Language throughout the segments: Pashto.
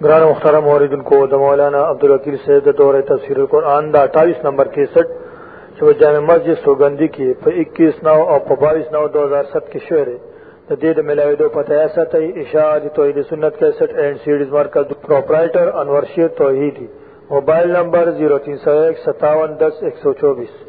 گران مخترم موردن کو دا مولانا عبدالوکیل صاحب دا دور تفسیر القرآن دا اٹھائیس نمبر کے سٹ چو جامع مسجد سوگندی کی پا اکیس نو اور پا بائیس نو دو ہزار ست کے شعر دا دید ملاوی دو پتہ ایسا تی اشاعت توحید سنت کے سٹ اینڈ سیڈز مرکز پروپرائیٹر انور شیر توحیدی موبائل نمبر زیرو تین سو ایک ستاون دس ایک سو چوبیس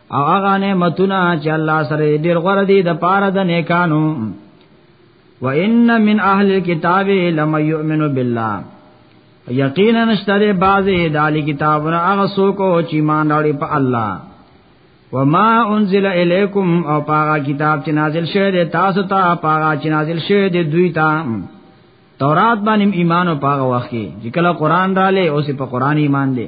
او هغه نعمتونه چې الله سره ډیر غوړه دي د پاره د نیکانو وان من اهل الكتاب لم يؤمنوا بالله یقینا نشتره بعضی دالی کتابونه هغه څوک چې مان راړي په الله وما انزل الیکم او پاغا کتاب چې نازل شوی دی تاسو ته پاغا چې نازل شوی دی دوی ته تورات باندې ایمان او پاغا وخت کې چې کله قران را لې اوسې په قران ایمان دی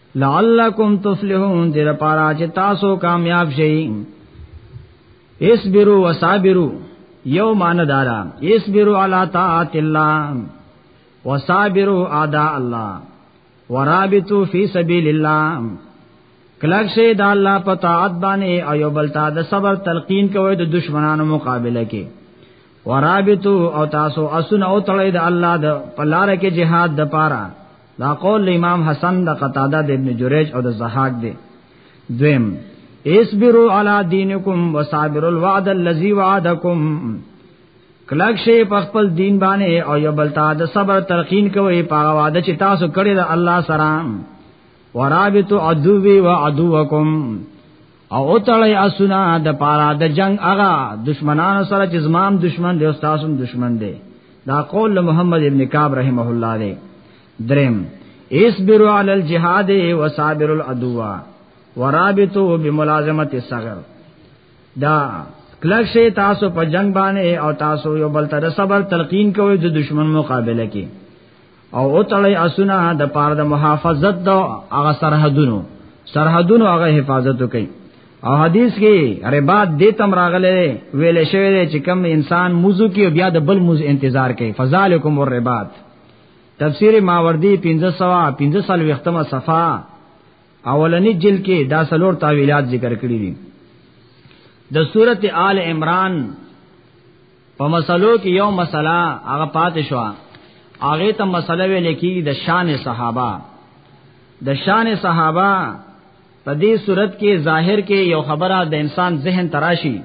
لعلکم تفلحون دې لپاره چې تاسو کامیاب شئ اسبروا وصابروا یو مان دارا اسبروا علی طاعت الله وصابروا اعداء الله ورابطوا فی سبیل الله کلک شه د الله په طاعت باندې او یو بل ته د صبر تلقین کوي د دشمنانو مقابله کې ورابطو او تاسو اسن او تړي د الله د پلار کې جهاد د پاره دا قول امام حسن د قتاده د ابن جریج او د زهاق دی دویم اصبروا علی دینکم وصابروا الوعد الذی وعدکم کلک شی په خپل دین باندې او یو بل ته د صبر تلقین کوي په وعده چې تاسو کړی د الله سره ورابط عدوی و عدوکم او تړی اسونه د پارا د جنگ اغا دشمنانو سره چې زمام دشمن دی او تاسو دشمن دی دا قول محمد ابن کعب رحمه الله دی درم اصبروا علی الجهاد وصابروا العدو ورابطوا بملازمه الصغر دا کلک شي تاسو په جنگ باندې او تاسو یو بل ته صبر تلقین کوئ د دشمن مقابله کې او او تړی اسونه د پاره د محافظت د هغه سرحدونو سرحدونو هغه حفاظت کوي او حدیث کې رباط دې تم راغله ویل شوی دی چې کم انسان موضوع کې بیا د بل موضوع انتظار کوي فذالکم الرباط تفسیر ماوردی 1500 1500 وختمه صفه اولنی جل کې دا سلور تعویلات ذکر کړی دي د سورته آل عمران په مسلو کې یو مسله هغه پاتې شو هغه ته مسله ویل کېږي د شان صحابه د شان صحابه په دې صورت کې ظاهر کې یو خبره د انسان ذهن تراشي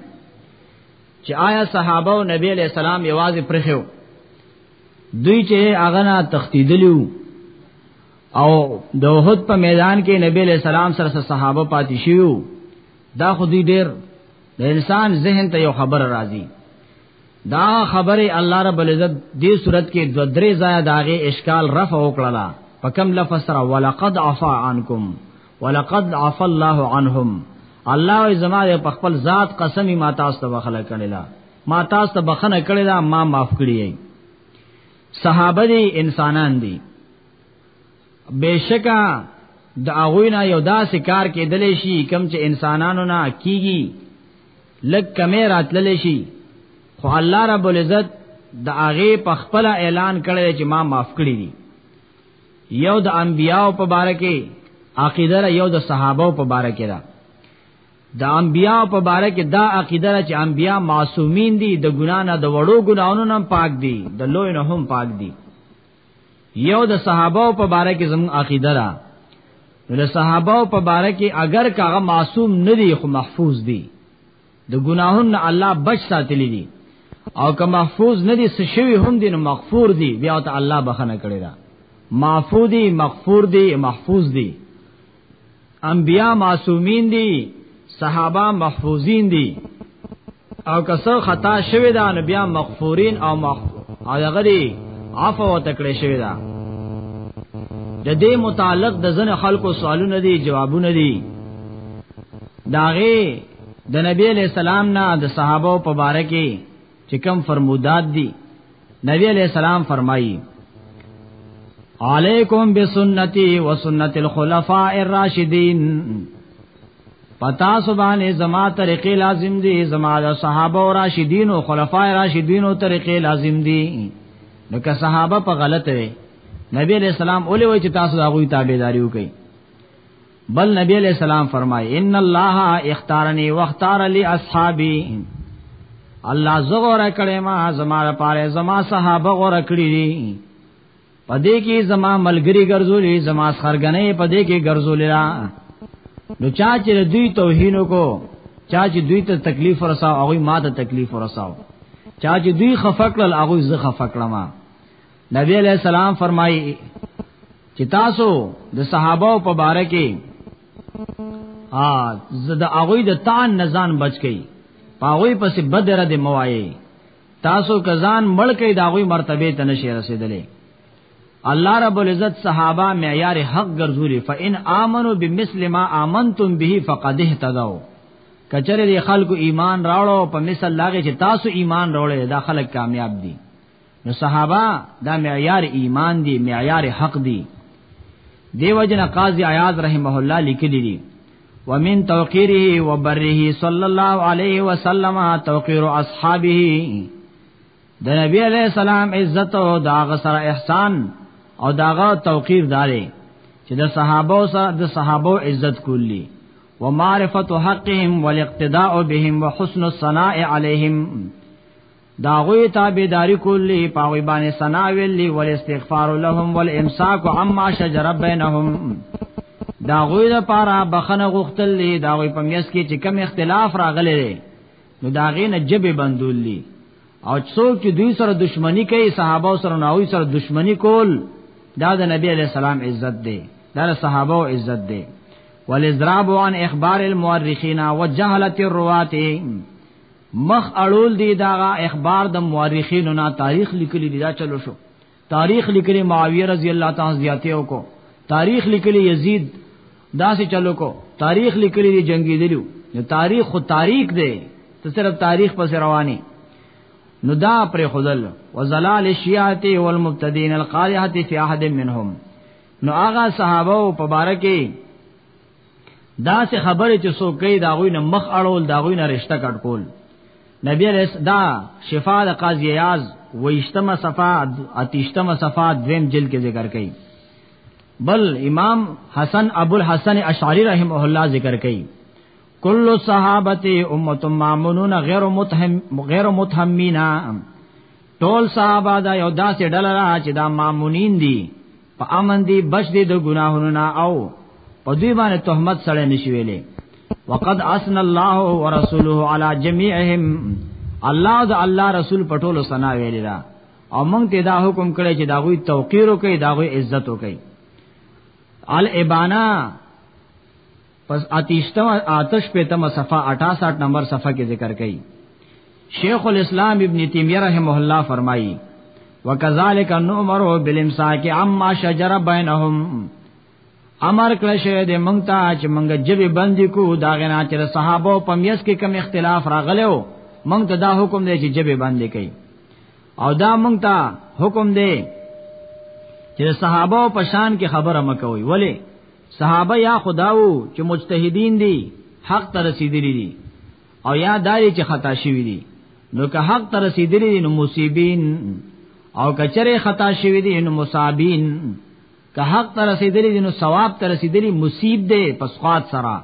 چې آیا صحابه او نبی علی السلام یوازې پرخیو دوی چې هغه نه تختیدلیو او د وحد په میدان کې نبی علی السلام سره صحابه پاتې شیو دا خو دوی ډېر د انسان ذهن ته یو خبر راځي دا خبره الله رب العزت دې صورت کې دو درې ځای داغه اشکال رفع وکړه په کم لفظ سره ولقد عفا عنکم ولقد عفا الله عنهم الله ای زما په خپل ذات قسمی ما تاسو ته بخله کړی لا ما تاسو ته بخنه کړی لا ما معاف کړی صحابه دي انسانان دي بشکا د اغوینا یو داسې کار کې دلې شي کم چې انسانانو نه کیږي لک کمې راتللې شي خو الله رب العزت د هغه په خپل اعلان کړی چې ما معاف کړی دي یو د انبیاو په باره کې عقیده را یو د صحابه په باره کې را د انبیا په باره کې دا عقیده را چې انبیا معصومین دي د ګنا نه د وړو ګناونو نه پاک دي د لوی نه هم پاک دي یو د صحابه په باره کې زموږ عقیده ده نو د صحابه په باره کې اگر کاغه معصوم نه دي خو محفوظ دي د ګناهونو الله بچ ساتلی دي او که محفوظ نه دي سشوي هم دي نو مغفور دي بیا ته الله بخنه کړی دا معفو دي مغفور دي محفوظ دي انبیا معصومین دي صحابه محفوظین دي او که څو خطا شوی دا نو بیا مغفورین او مغ او هغه دی عفو او تکړه شوی دا د دې متعلق د زن خلکو سوالونه دي جوابونه دي داغه د نبی علیہ السلام نه د صحابه په باره کې چې کوم فرمودات دي نبی علیہ السلام فرمایي علیکم بسنتی و سنت الخلفاء الراشدین پتا سبحانه زما طریقې لازم دي زما د صحابه او راشدین او خلفاء راشدین او طریقې لازم دي نو که صحابه په غلطه نبی علیہ السلام اولی وای چې تاسو هغه تابعداري وکړئ بل نبی علیہ السلام فرمای ان الله اختارنی واختار لی اصحابی الله زغور کړي ما زما لپاره زما صحابه غور کړی دي پدې کې زما ملګری ګرځولې زما خرګنې پدې کې ګرځولې را نو چا چې دوی توهینو کو چا چې دوی ته تکلیف ورساو هغه ما ته تکلیف ورساو چا چې دوی خفقل هغه زه خفقلم نبی علیہ السلام فرمایي چې تاسو د صحابه په باره کې ا زده هغه د تان نزان بچ کی پاوی پس بدر د موایي تاسو کزان مړ کې داوی مرتبه ته نشي رسیدلې الله رب العزت صحابه معیار حق ګرځولي فإن آمنو بمثل ما آمنتم به فقد اهتدوا کچره دی خلکو ایمان راوړو په مثال لاغه چې تاسو ایمان راوړې دا خلک کامیاب دي نو صحابه دا معیار ایمان دی معیار حق دی دیو جن قاضی عیاض رحمه الله لیکلی دی ومن توقیره وبره صلی الله علیه وسلم توقیر اصحابه د نبی علیہ السلام عزت او داغه سره احسان او داغه توقیر داري چې د صحابه سره د صحابه عزت کولی ومعرفت حقهم والاقتداء بهم وحسن الثناء عليهم داغوی تابیداری کولی پاغوی بانی سنا ویلی والاستغفار لهم والامساک عما شجر بینهم داغوی دا پارا بخنه غختل لی داغوی پمیس کی چې کم اختلاف راغلی دی نو داغی نه جبه بندول لی او څوک چې دوی سره دشمنی کوي صحابه سره ناوی سره دشمنی کول دا د نبی علی السلام عزت دی دا صحابه او عزت دی ولذراب عن اخبار المؤرخین وجهلت الروات مخ اړول دی دا اخبار د مورخینو نه تاریخ لیکلی دی دا چلو شو تاریخ لیکلی معاویه رضی الله تعالی زیاته او کو تاریخ لیکلی یزید دا سه چلو کو تاریخ لیکلی دی جنگی دیلو نو تاریخ خو تاریخ دی ته صرف تاریخ پس رواني نو دا پر خدل وزلال الشیعه والمبتدین القالحه فی احد منهم نو آغا صحابه او مبارکه دا سه خبره چې سو کوي دا غوی نه مخ اړول دا غوی نه رشتہ کټ کول نبی علیہ دا شفاء د قاضی یاز ویشتمه صفه اتیشتمه صفه دویم جلد کې ذکر کړي بل امام حسن ابو الحسن اشعری رحمه الله ذکر کړي کل صحابت امت مامنون غیر متهم غیر متهمینا ټول صحابه دا یو داسې ډله چې دا مامونین دي په امن دی بچ دی د ګناهونو نه او په دوی باندې تهمت سره نشي ویلې وقد اسن الله ورسوله على جميعهم الله د الله رسول پټولو سنا ویلې دا او موږ ته دا حکم کړی چې دا غوي توقیر وکړي دا غوي عزت وکړي الابانا پس آتیشتم آتش په تم صفه 68 نمبر صفه کې ذکر کړي شیخ الاسلام ابن تیمیہ رحمه الله فرمایي وکذالک نؤمر بالامساک عما شجر بینهم امر کړه شه د مونږ ته چې مونږ جبه بندي کو دا غنا چې صحابه په میس کې کم اختلاف راغلو مونږ ته دا حکم دی چې جبه باندې کوي او دا مونږ ته حکم دی چې صحابه په شان کې خبره مکوي ولی صحابه یا خداو چې مجتهدین دي حق ته رسیدلی دي او یا داري چې خطا شوی دي نو که حق ته رسیدلی دي نو مصیبین او کچره خطا شوی دي نو مصابین که حق ته رسیدلی دي نو ثواب ته رسیدلی مصیب دی پس خاط سره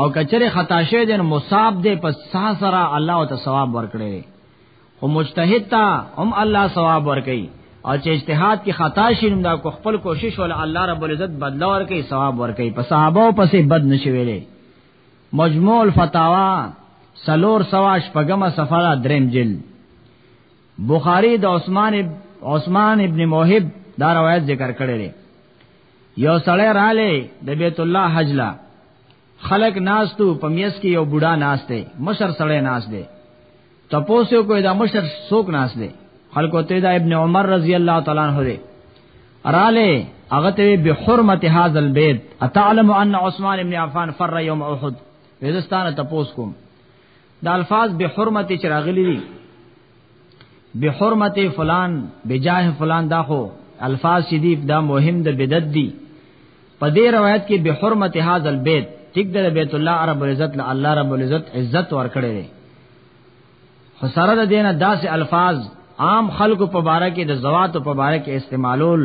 او کچره خطا شوی دي نو مصاب دی پس سا سره الله او ته ثواب ورکړي خو مجتهد ته هم الله ثواب ورکړي او چې اجتهاد کې خطا شي نو دا کو خپل کوشش ول الله رب العزت بدلا ورکړي ثواب ورکړي په صحابه او پسې بد نشي ویلې مجموع الفتاوا سلور سواش پګما سفرا دریم جل بخاری د عثمان عثمان ابن موهب دا روایت ذکر کړی دی یو سړی رااله د بیت الله حجلا خلق ناستو په میس کې یو بوډا ناس دی مشر سړی ناس دی تپوسو کوی دا مشر سوک ناس دی خلکو ته دا ابن عمر رضی الله تعالی عنہ دی رااله هغه ته به حرمت هاذ البيت اتعلم ان عثمان ابن عفان فر يوم احد وزستانه تپوس کوم دا الفاظ به حرمت چراغلی دي بحرمت فلان بجاه فلان دا خو الفاظ دي دا مهم د بدعت دي په دې روایت کې بحرمت هاذ البيت ټیک د بیت الله رب العزت له الله رب العزت عزت ورکړي دي خو سره د دینه داسې الفاظ عام خلکو په باره کې د زوات په باره کې استعمالول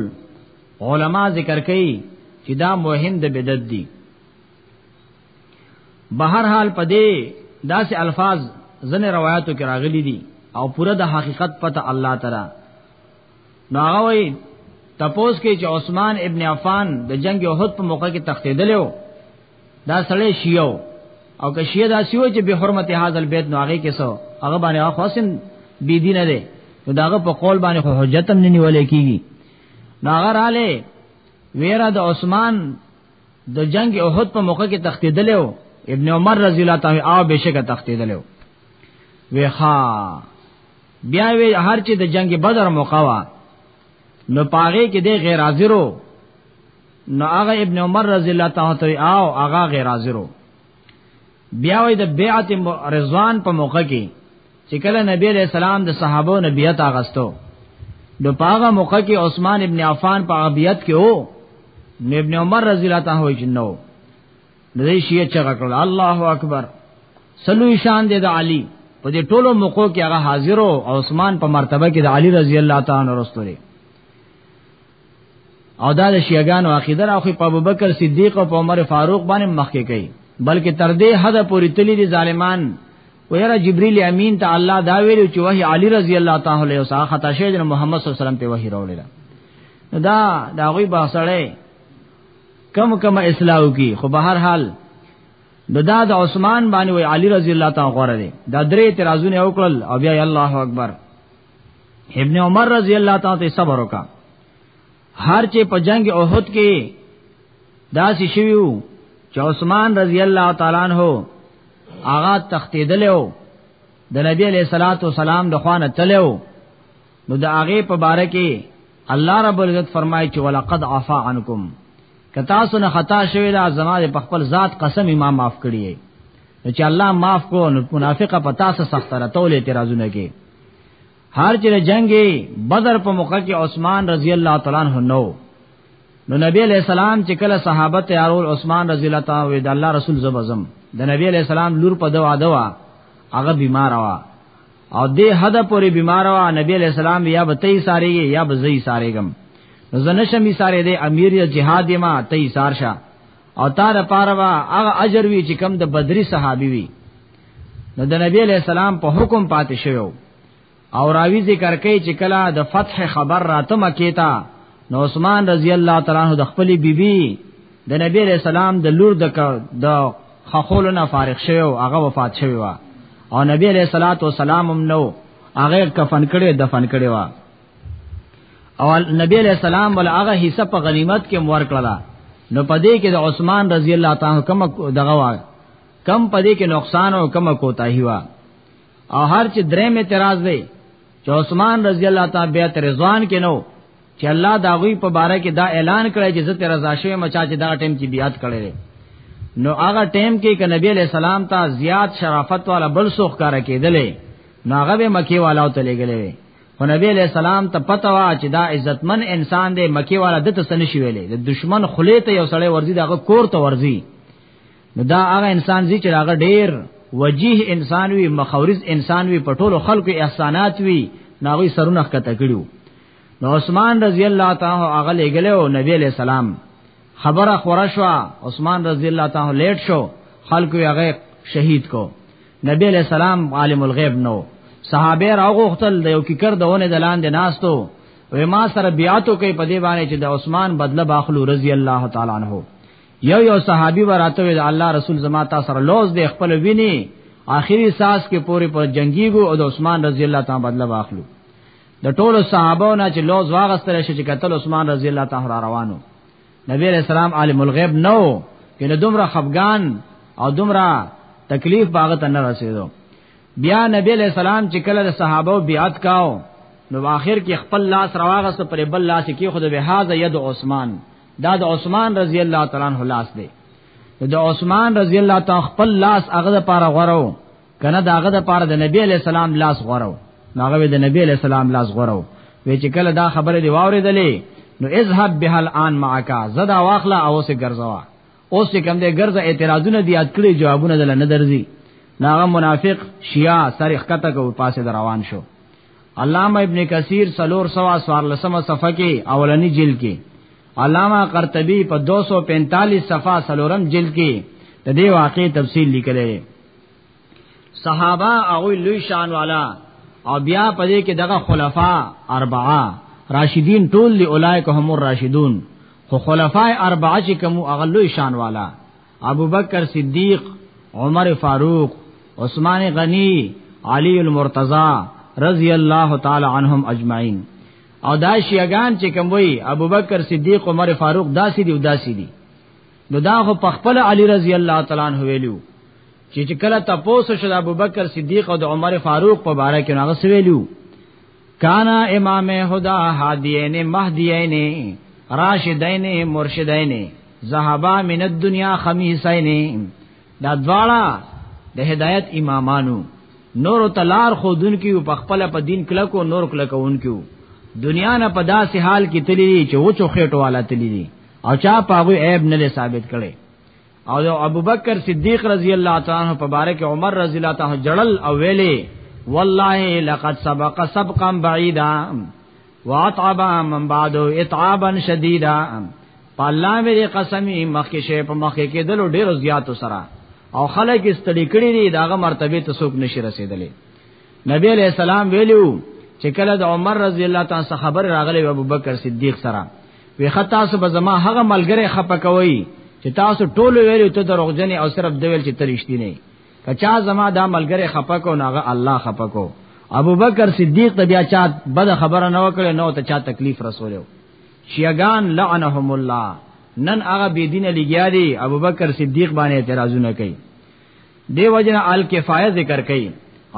علما ذکر کوي چې دا مهم د بدعت دي بهر حال پدې داسې الفاظ ځنې روایتو کې راغلي دي او پوره د حقیقت پته الله تعالی نو هغه وی تپوس کې چې عثمان ابن عفان د جنگ احد په موقع کې تختیدلو دا سړی شیو او که شیعه دا سیو چې به حرمت هاذل بیت نو هغه کې سو هغه باندې هغه خاصم بی دین دی نو داغه په قول باندې خو حجت هم نه نیول کیږي ناغه رااله ویرا د عثمان د جنگ احد په موقع کې تختیدل او ابن عمر رضی الله تعالی او بشکه تختیدل او ویخا بیا وی هر چې د جنگ بدر موقع وا نو پاره کې د غیر حاضرو نو هغه ابن عمر رضی الله تعالی او هغه غیر حاضرو بیا وای د بیعت رضوان په موقع کې چې کله نبی علیہ السلام د صحابه او نبیت اغستو نو پاغه موقع کې عثمان ابن عفان په عبیت کې وو نو ابن عمر رضی الله تعالی عنہ جنو د دې شیعه چغه کړل الله اکبر سلو شان دې د علی په دې ټولو موقع کې هغه حاضر او عثمان په مرتبه کې د علی رضی الله تعالی عنہ رسول او دا د شیعاګانو عقیده راخې په ابوبکر صدیق او په عمر فاروق باندې مخکې کوي بلکې تر دې حد پورې تللی دي ظالمان ویرا جبرئیل امین ته الله دا ویل چې وحی علی رضی الله تعالی عنہ سره خطا شوی د محمد صلی الله علیه وسلم ته وحی راوړل دا دا غوی باسړې کم کم اسلام کی خو به هر حال نو دا د عثمان باندې وی علی رضی الله تعالی غره دی دا درې اعتراضونه وکړل او بیا الله اکبر ابن عمر رضی الله تعالی ته صبر وکا هر چې په جنگ احد کې داسې شویو چې عثمان رضی الله تعالی عنہ آغا تختیدلو د نبی علیہ الصلات والسلام د خوانه تلو نو د هغه په باره کې الله رب العزت فرمایي چې ولقد عفا عنکم کتا سن خطا شوی دا زماره په خپل ذات قسم ما معاف کړی چې الله معاف کو نو منافقه پتا سره سخت را تولې ترازونه کې هر چې جنگ بدر په موقع کې عثمان رضی الله تعالی عنہ نو نو نبی علیہ السلام چې کله صحابه تیارول عثمان رضی الله تعالی وی د الله رسول زبزم د نبی علیہ السلام لور په دوا دوا هغه بیمار وا او دې حد پورې بیمار وا نبی علیہ السلام یا بتئی ساری یا بزئی ساری گم زنشمی ساری دې امیر جهاد ما تئی سارشا او تا د پاره وا هغه اجر وی چې کم د بدری صحابي وی نو د نبی علی السلام په حکم پاتې شوو او راوی ذکر کوي چې کله د فتح خبر راته مکه تا نو عثمان رضی الله تعالی عنہ د خپلې بیبي د نبی علی السلام د لور د د خخول نه فارغ شوو هغه وفات شوی وا او نبی علیہ الصلوۃ والسلام هم نو هغه کفن کړي دفن کړي وا او نبی علیہ السلام ول هغه حصہ په غنیمت کې مور کړلا نو پدې کې د عثمان رضی الله تعالی کوم دغه وا کم پدې کې نقصان او کم کوتاهی وا او هر چې درې می اعتراض دی چې عثمان رضی الله تعالی بیت رضوان کې نو چې الله دا غوی په باره کې دا اعلان کړی چې زته رضا شوی مچا چې دا ټیم کې بیات کړی نو هغه ټیم کې ک نبی علیہ السلام ته زیات شرافت والا بل سوخ کار کېدلې نو هغه به مکی والا ته لګلې خو نبی علیہ السلام ته پته وا چې دا عزتمن انسان دی مکی والا د تسن شي ویلې د دشمن خلې ته یو سړی ورزي دغه کور ته ورزي نو دا هغه انسان زی چې هغه ډیر وجیه انسان وی مخاورز انسان وی پټولو خلکو احسانات وی ناغي سرونه کته کړیو نو عثمان رضی الله تعالی هغه لګلو نبی علیہ السلام خبره خورشوا عثمان رضی الله تعالی لیټ شو خلکو هغه شهید کو نبی علیہ السلام عالم الغیب نو صحابه راغوختل د یو کیکر دونه د لاندې ناستو و ما سره بیاتو کوي په دی باندې چې د عثمان بدله باخلو رضی الله تعالی عنہ یو یو صحابي وراته د الله رسول زما تا سره لوز د خپل ویني آخري ساس کې پوری پر جنگیګو او د عثمان رضی الله تعالی بدله واخلو د ټولو صحابو نه چې لوز واغستل شي چې قتل عثمان رضی الله تعالی روانو نبی علیہ السلام عالم الغیب نو کنه دومره خفغان او دومره تکلیف باغت نه رسیدو بیا نبی علیہ السلام چې کله د صحابه بیعت کاو نو اخر کې خپل لاس رواغه پر بل لاس کې خود به هاذ ید عثمان دا د عثمان رضی الله تعالی عنہ لاس دی د عثمان رضی الله تعالی خپل لاس هغه لپاره غورو کنه داغه د پاره د نبی علی السلام لاس غورو ناغه د نبی علی السلام لاس غورو وی چې کله دا خبره دی واوریدلې نو اذهب به الان معک زدا واخلا او سه ګرځوا اوس چې کم دې ګرځه اعتراضونه دی یاد کړی جوابونه دل نه درځي ناغه منافق شیعه سر اخته کو پاسه در روان شو علامہ ابن کثیر سلور سوا سوار لسمه صفحه کې اولنی جلد کې علامہ قرطبی په 245 صفحه سلورم جلد کې د دې واقعې تفصیل لیکلی دی صحابه هغه لوی شان والا او بیا پدې کې دغه خلفا اربعه راشدین ټول دی اولایک هم الراشدون خو خلفای اربعه چې کوم هغه لوی شان والا ابوبکر صدیق عمر فاروق عثمان غنی علی المرتضی رضی الله تعالی عنهم اجمعین او دا شیعگان چې کوم وی ابوبکر صدیق عمر فاروق داسې دی او داسې دی نو دا خو په خپل علی رضی الله تعالی عنہ ویلو چې چې کله تاسو شد ابوبکر صدیق او د عمر فاروق په باره کې هغه سویلو کانا امام هدا هادیین مهدیین راشدین مرشدین ذهبا من الدنیا خمیسین دا دواړه د هدایت امامانو نور تلار خودن کیو په خپل په دین کلکو نور کلکون کیو دنیا نه په داسې حال کې تللی چې وچو خېټو والا تللی او چا پاغوی عیب نه ثابت کړي او د ابوبکر صدیق رضی الله تعالی عنہ مبارک عمر رضی الله تعالی جړل او ویلې والله لقد سبق سبقا بعیدا واطعب من بعد اتعابا شدیدا پالا مې قسمی مخکې شی په مخکې کې دلو ډیر زیات سره او خلک استړي کړي دي داغه مرتبه ته څوک نشي رسیدلې نبی علیہ السلام ویلو چې کله د عمر رضی الله تعالی څخه خبر راغلی ابوبکر صدیق سره وی خطا سو به زما هغه ملګری خپکوي چې تاسو ټول ویلو ته دروغجن او صرف د ویل چې ترشتي نه کچا زما دا ملګری خپکو ناغه الله خپکو ابو بکر صدیق ته بیا چا بد خبره نه وکړه نو ته چا تکلیف رسولیو شیعگان لعنهم الله نن هغه بی دین لګیا دی ابو بکر صدیق باندې اعتراضونه کوي دی وجنه الکفایه ذکر کوي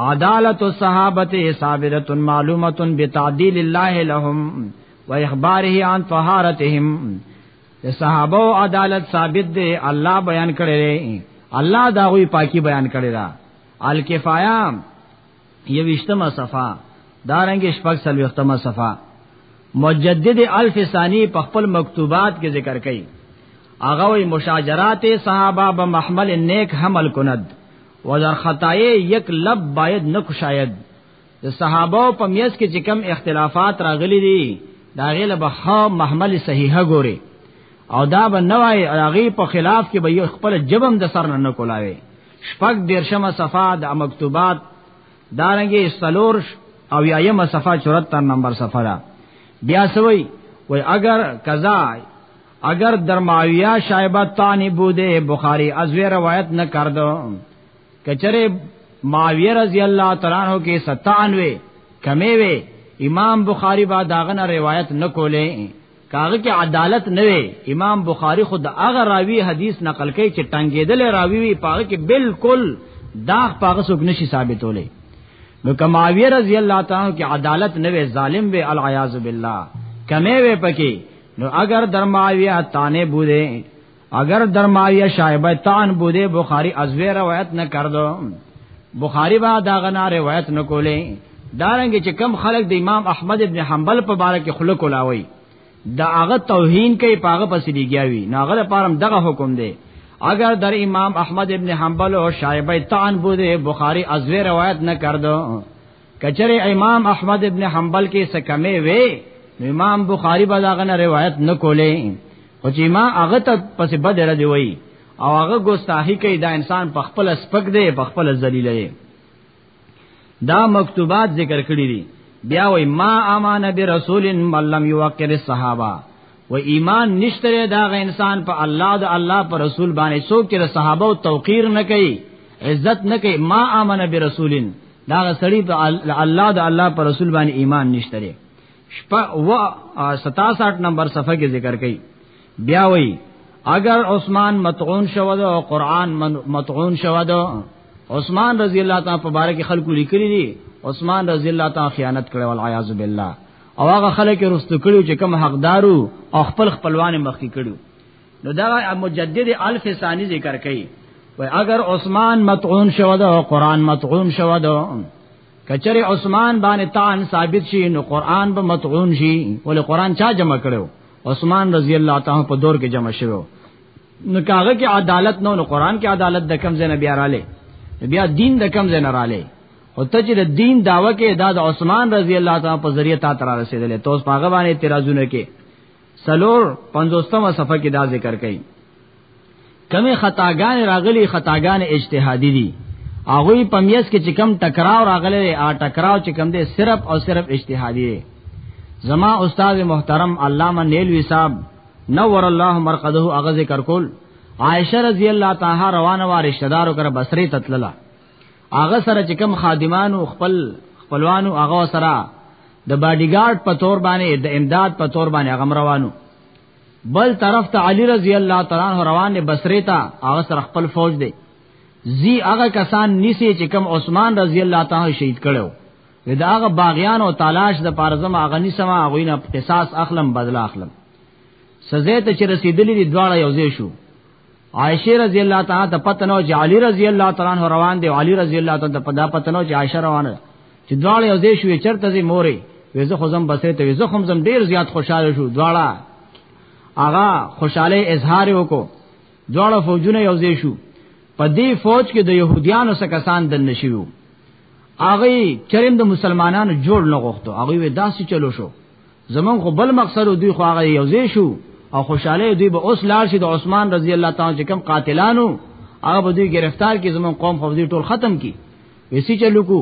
عدالت الصحابه ثابته معلومه بتعدیل الله لهم و اخباره عن طهارتهم د صحابه او عدالت ثابت دی الله بیان کړی دی الله دا غوی پاکي بیان کړی دا الکفایا یوشتمه صفه دارنګ شپږ سلوختمه صفه مجدد الف ثانی په خپل مکتوبات کې ذکر کړي هغه وی مشاجرات صحابه به محمل نیک حمل کند وذر خطای یک لب باید نکو شاید د صحابه په میس کې چې کم اختلافات راغلي دي دا غیله به ها محمل صحیحه ګوري او دا به نوای هغه په خلاف کې به یو خپل جبم د سر نه کولاوي شپږ دیرشمه صفه د مکتوبات دارنګي سلور او یایمه صفه 74 نمبر صفه ده بیا سوي وای اگر قضا اگر در معاویه شایبه تانی بوده بخاری از وی روایت نه کردو کچره معاویه رضی الله تعالی عنہ کې 97 کمې وي امام بخاری با داغه نه روایت نکولې کاغه کې عدالت نه وي امام بخاری خود هغه راوی حدیث نقل کوي چې ټنګېدل راوی وي پاغه کې بالکل داغ پاغه سوګ نشي ثابتولې نو کماوی رضی الله تعالی کې عدالت نه وي ظالم به العیاذ بالله کمه وي پکې نو اگر درماوی اتانه بوده اگر در ماویه شایبه تان بوده بخاری از وی روایت نکردو بخاری با دا غنا روایت نکولی دارنګ چې کم خلک د امام احمد ابن حنبل په باره کې خلق ولاوي دا هغه توهین کوي پاغه پسې دیږي ناغه لپاره دغه حکم دی اگر در امام احمد ابن حنبل او شایبه تان بوده بخاری از وی روایت نکردو کچره امام احمد ابن حنبل کې سکمه وی امام بخاری بلاغه روایت نکولې او چې ما هغه ته پس بدر دی وای او هغه ګستاهی کوي دا انسان په خپل سپک دی په خپل ذلیل دی دا مکتوبات ذکر کړی دي بیا وای ما امانه به رسول ملم یوقر الصحابه و ایمان نشته دا غ انسان په الله او الله پر رسول باندې څوک چې صحابه او توقیر نه کوي عزت نه کوي ما امنه برسولین دا سړی په الله او الله پر رسول باندې ایمان نشته شپه و 67 نمبر صفحه کې ذکر کړي بیا وی اگر عثمان متعون شوه او قران متعون شوه دو عثمان رضی الله تعالی په باره کې خلکو لیکلي دي عثمان رضی الله تعالی خیانت کړو والعیاذ بالله او هغه خلک رستو کړو چې کم حقدارو او خپل خپلوان مخکې کړو نو دا مجدد الف ثانی ذکر کړي و اگر عثمان متعون شوه دو قران متعون شوه دو کچره عثمان باندې تان ثابت شي نو قران به متعون شي ولې قران چا جمع کړو عثمان رضی الله تعالی په دور کې جمع شوو نو کاغه کې عدالت نو نو قران کې عدالت د کم زنه بیا رااله بیا دین د کم زنه رااله او ته چې د دین داوا کې دا د عثمان رضی الله تعالی په ذریعہ تا تر رسیدلې توس پاغه باندې اعتراضونه کې سلور 50مه صفحه کې دا ذکر کړي کمی خطاګان راغلي خطاګان اجتهادي دي هغه په میس کې چې کم ټکراو راغلي ا ټکراو چې کم دي صرف او صرف اجتهادي دي زما استاد محترم علامه نیلوی صاحب نور الله مرقده اغه ذکر کول عائشه رضی الله تعالی روانه وارشتدارو کر بصری تتللا هغه سره چې کم خادمانو خپل خپلوانو هغه سره د باډي ګارد په تور باندې د امداد په تور باندې هغه روانو بل طرف ته علی رضی الله تعالی عنہ روان دی بصری ته هغه سره خپل فوج دی زی هغه کسان نیسی چې کم عثمان رضی الله تعالی شهید کړو دا هغه باغیان او تلاش د پارزم هغه نیسما هغه نه قصاص اخلم بدل اخلم سزا ته چې رسیدلې دي دواړه یو ځای شو عائشه رضی الله تعالی ته پته نو چې علی رضی الله تعالی عنہ روان دی علی رضی الله تعالی ته پدا پته نو چې عائشه روانه چې دواړه یو ځای شوې چرته زی مورې وزه خزم بسې ته وزه خزم ډیر زیات خوشاله شو دواړه آغا خوشاله اظهار وکړو دواړه فوجونه یو ځای شو په دې فوج کې د يهوديانو څخه کسان دن نشيو هغه چرېم د مسلمانانو جوړ نه غوښتو هغه وې داسې چلو شو زمون خو بل مقصد دوی خو هغه یو ځای شو او خوشاله دوی به اوس لاړ شي د عثمان رضی الله تعالی چې کم قاتلانو هغه به دوی گرفتار کی زمون قوم خو دوی ټول ختم کی وسی چلو کو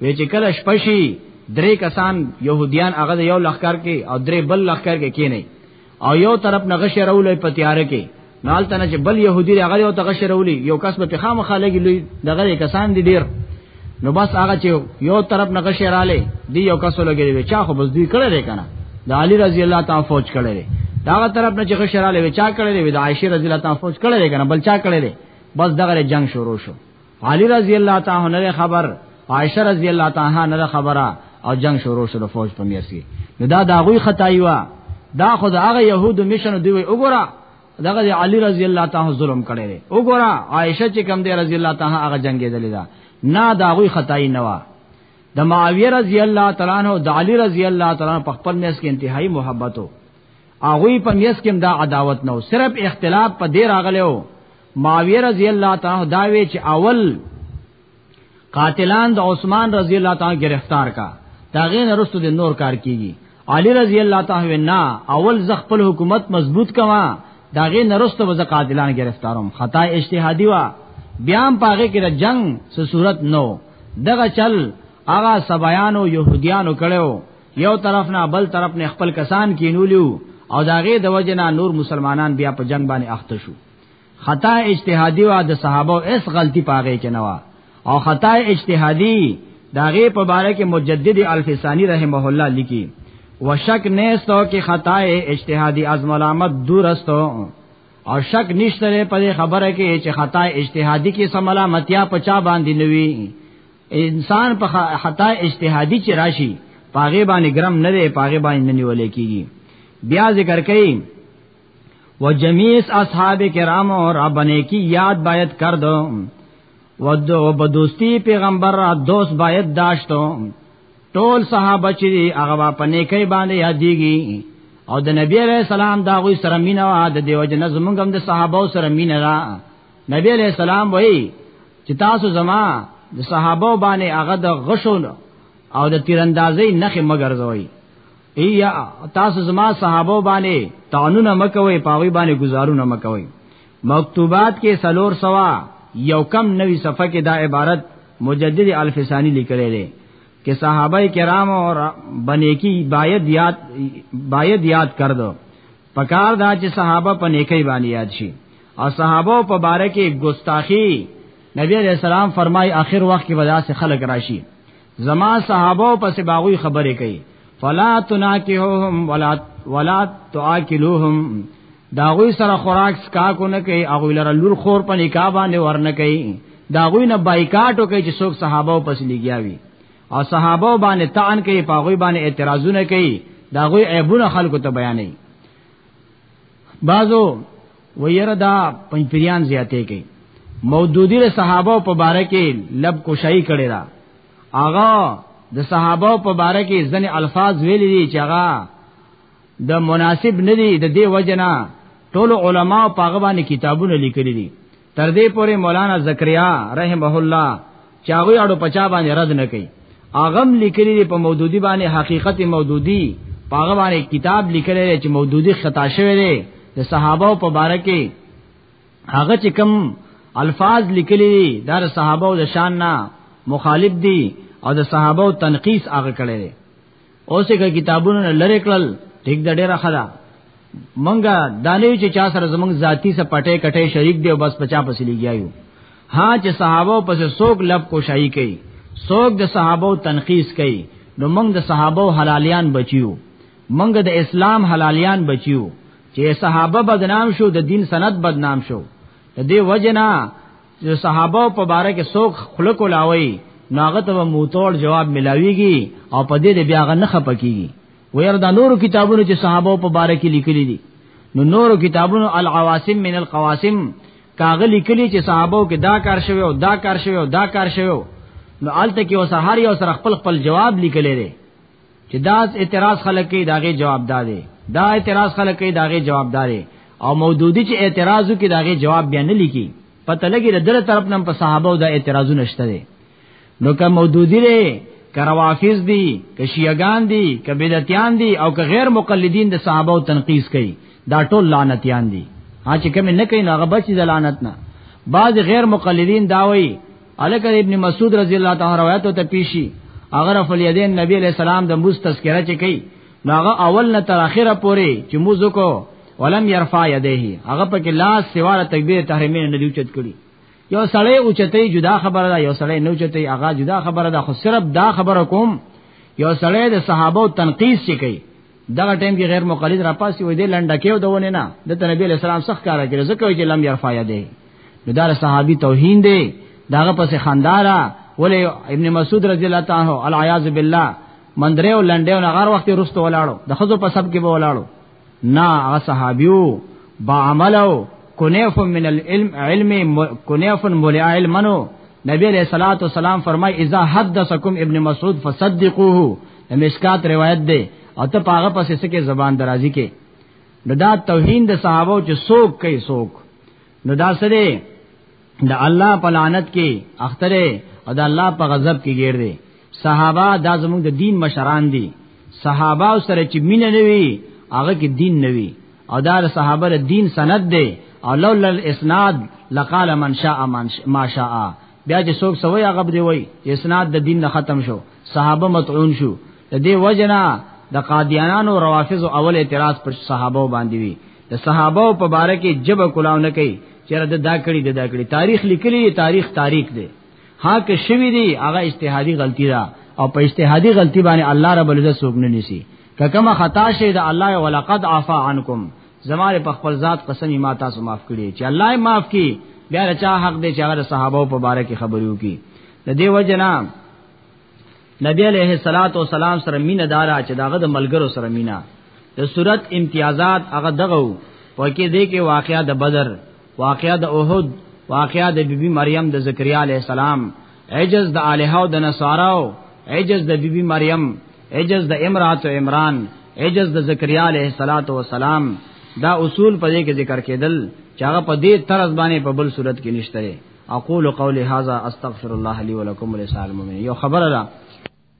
وی چې کله شپشي درې کسان يهوديان هغه یو لخر کې او درې بل لخر کې کینې او یو طرف نغشه راولې پتیار کې نال تنه چې بل يهودي هغه یو تغشرولي یو کس به خامه خالګي لوی دغه کسان دي ډیر نو بس هغه چې یو طرف نه غشراله دی یو کس لګي وي چا خو بس دوی کړه لري کنه د علي رضی الله تعالی فوج کړه لري دا طرف نه چې غشراله وي چا کړه لري د عائشه رضی الله تعالی فوج کړه لري کنه بل چا کړه لري بس دغه جنگ شروع شو علی رضی الله تعالی عنہ خبر عائشه رضی الله تعالی عنہ خبره او جنگ شروع شو د فوج په میرسي نو دا دا غوي خدای وا دا خود هغه يهودو مشن دی وی وګوره دغه علی رضی الله تعالی ظلم کړی دی وګوره عائشه چې کم دی رضی الله تعالی هغه جنگې دلی دا نه دا غوي خدای نه وا د معاویه رضی الله تعالی عنہ او د علی رضی الله تعالی عنہ په خپل میس کې انتهایی محبت او هغه په میس کې دا عداوت نو صرف اختلاف په دې راغلو معاویه رضی الله تعالی دا وی چې اول قاتلان د عثمان رضی الله تعالی گرفتار کا داغه نرستو د نور کار کیږي علی رضی الله تعالی وینا اول ز خپل حکومت مضبوط کما داغه نرستو وز قاتلان گرفتاروم خطا اجتهادی وا بیا پاغه کې د جنگ سره صورت نو دغه چل هغه سبایانو يهوديانو کړو یو طرف نه بل طرف نه خپل کسان کینولیو او داغه د وجنا نور مسلمانان بیا په جنگ باندې اخته شو خطا اجتهادي وا د صحابه اس غلطي پاغه کې نه وا او خطا اجتهادي داغه په باره کې مجدد الفسانی رحمه الله لیکي وشک نیستو کې خطا اجتهادي از ملامت دور استو او شک نشته په خبره کې چې خطا اجتهادي کې سم ملامتیا پچا باندې نوي انسان په خطا اجتهادي چې راشي پاغه باندې ګرم نه دی پاغه باندې نه نیول کیږي بیا ذکر کوي و جمیس اصحاب کرام اور ابنے کی یاد باید کر دو و دو بدوستی پیغمبر را دوست باید داشتو ټول صحابه چې هغه په نیکي باندې یادېږي او د نبی علیہ السلام دا غوي سره مینا وا د دیو جن زمونږ هم د صحابه سره مینا را نبی علیہ السلام وای چې تاسو زما د صحابه باندې هغه د غشول او د تیراندازي نخې مگر زوي ایا تاسو زما صحابه باندې تانونه مکوي پاوی باندې گزارونه مکوي مکتوبات کې سلور سوا یو کم نوی صفحه کې دا عبارت مجدد الفسانی لیکلی دی کہ صحابہ کرام اور بنے کی باید یاد باید یاد کر دو پکار دا چې صحابه په نیکی باندې یاد شي او صحابه په باره کې ګستاخی نبی علیہ السلام فرمای آخر وخت کې ودا سے خلق راشي زما صحابه پس باغوی خبرې کوي فلا تناکهم ولا ولا تاکلوهم داغوی سره خوراک سکا کو نه کوي اغه لره لور خور په نکاح باندې ورنه کوي داغوی نه بایکاټ کوي چې څوک صحابه پس لګیاوي او صحابه باندې تان کوي پاغوی باندې اعتراضونه کوي داغوی عیبونه خلکو ته بیانوي بعضو ویره دا پنځپریان زیاتې کوي مودودی له صحابه په باره کې لب کوشای کړي دا آغا د صحابه په باره کې ځنې الفاظ ویلي دي چې هغه د مناسب نه دي د دې وجنا ټول علما په هغه باندې کتابونه لیکلي دي تر دې پورې مولانا زکریا رحمه الله چې هغه اړو پچا باندې رد نه کوي اغم لیکلی دی په مودودی باندې حقیقت مودودی پاغه باندې کتاب لیکلی دی چې مودودی خطا شوی دی د صحابه په باره کې هغه چې کم الفاظ لیکلی دی دا صحابه د شان نه مخالف دی او د صحابه تنقیس هغه کړی دی اوس یې کتابونو نه لری کړل ټیک د ډیره خدا منګه دانه چې چا سره زمنګ ذاتی سره پټه کټه شریک دی او بس پچا پسې لګیایو ها چې صحابه پسې سوق لب کوشای کوي سوق د صحابه تنقیس کوي نو موږ د صحابه حلالیان بچیو موږ د اسلام حلالیان بچیو چې صحابه بدنام شو د دین سند بدنام شو د دې وجنا د صحابه په باره کې څوک خلق ولاوي ناغه ته موتور جواب ملاويږي او په دې بیا غ نه خپکیږي وير دا نورو کتابونو چې صحابه په باره کې لیکلي دي نو نورو کتابونو العواصم من القواسم کاغه لیکلي چې صحابه کې دا کار شوی او دا کار شوی او دا کار شوی نو آلته کې وسه هر یو سره خپل خپل جواب لیکلی دی چې دا اعتراض خلک کوي داغه جواب دادې دا اعتراض خلک کوي داغه جواب دادې او مودودی چې اعتراض کوي داغه جواب بیا نه لیکي پته لګي د دره طرف نن په صحابه او د اعتراضونه شته دي نو که مودودی لري که روافض دي که شیعاګان دي که بدعتیان دي او که غیر مقلدین د صحابه او تنقیس کوي دا ټول لعنتیان دي ها چې کوم نه کوي نو هغه بچي د لعنت نه بعض غیر مقلدین دا وایي الک ابن مسعود رضی الله تعالی روایت ته پیشي اگر فل یدین نبی علیہ السلام د موس تذکرہ چي کوي ناغه اول نه تر اخره پوري چې موز کو ولم يرفع يديه هغه په کې لاس سیواره تکبیر تحریمین نه دی چت کړی یو سړی اوچته جدا خبره ده یو سړی نه اوچته هغه جدا خبره ده خو صرف دا خبره کوم یو سړی د صحابه تنقیس چي کوي دغه ټیم کې غیر مقلد را پاسي وې د لنډه کې ودونه نه د نبی علیہ السلام څخه کار کړي ځکه چې لم يرفع يده نو دا صحابي توهین دی داغه پس خندارا ولی ابن مسعود رضی الله تعالی عنہ العیاذ بالله مندره او لنډه او هر وخت رستو ولاړو د خزو په سب کې به ولاړو نه هغه صحابیو با عملو کنیف من العلم علم کنیف مولع علمنو نبی علیہ الصلوۃ والسلام فرمای اذا حدثکم ابن مسعود فصدقوه د مشکات روایت دی او ته پاغه پسې سکه زبان درازي کې نو دا توهین د صحابه چې سوک کوي سوک نو دا سره د الله په لعنت کې اختره او د الله په غضب کې ګیر دي صحابه دا زموږ د دین مشران دي صحابه سره چې مين نه وي هغه کې دین نه وي او دا صحابه د دین سند دي او لولا الاسناد لقال من شاء ما شاء بیا چې څوک سوي هغه دی وای چې اسناد د دین نه ختم شو صحابه متعون شو د دې وجنا د قادیانانو روافض اول اعتراض پر صحابه باندې وی د صحابه په باره کې جب کلاو نه کوي چې د دا کړي د دا کړي تاریخ لیکلی تاریخ تاریخ دی ها که شوی دی هغه اجتهادي غلطی ده او په اجتهادي غلطی باندې الله رب العزت سوګ نه نیسی که کومه خطا شي د الله ولقد عفا عنکم زماره په خپل ذات قسم ما تاسو معاف کړی چې الله یې معاف کړي بیا رچا حق دی چې هغه صحابه په باره کې خبرې وکړي د دې وجنا نبی علیہ الصلات والسلام سره مینه دارا چې داغه د ملګرو سره مینه د صورت امتیازات هغه دغه پکې دې کې واقعیا د بدر واقعا د احد واقعا د بیبي مریم د زکریا علی السلام عجز د الہ او د نصاراو عجز د بیبي مریم عجز د امرات او عمران عجز د زکریا علیه الصلاۃ والسلام دا اصول په دې کې ذکر کېدل چې هغه په دې طرز باندې په بل صورت کې نشته اقول قولی هذا استغفر الله لي ولكم ولسائر المؤمنين یو خبره ده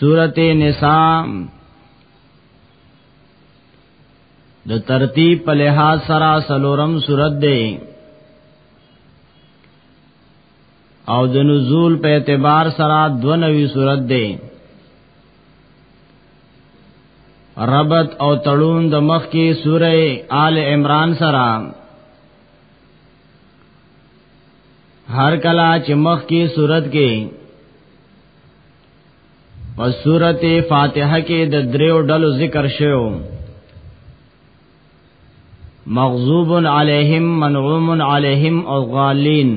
سورت نساء د ترتیب په لحاظ سره سلورم سورت دی او د نزول په اعتبار سره دو نوی سورت دی ربط او تړون د مخ کې سوره آل عمران سره هر کلا چې مخ کې صورت کې و صورت فاتحه کې د دریو ډلو ذکر شوی مغضوب علیہم منعوم علیہم او غالین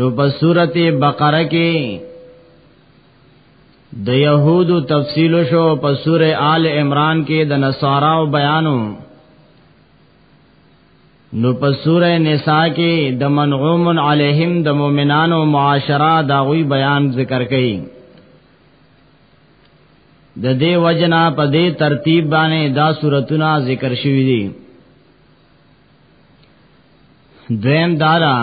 نو په صورت بقره کې د يهودو تفصیل شو په سوره آل عمران کې د نصاراو بیانو نو په سوره نساء کې د منعوم علیهم د مؤمنانو معاشره دا غوي بیان ذکر کړي د دې وجنا په دې ترتیب باندې دا سورتونه ذکر شوي دي دویم دارا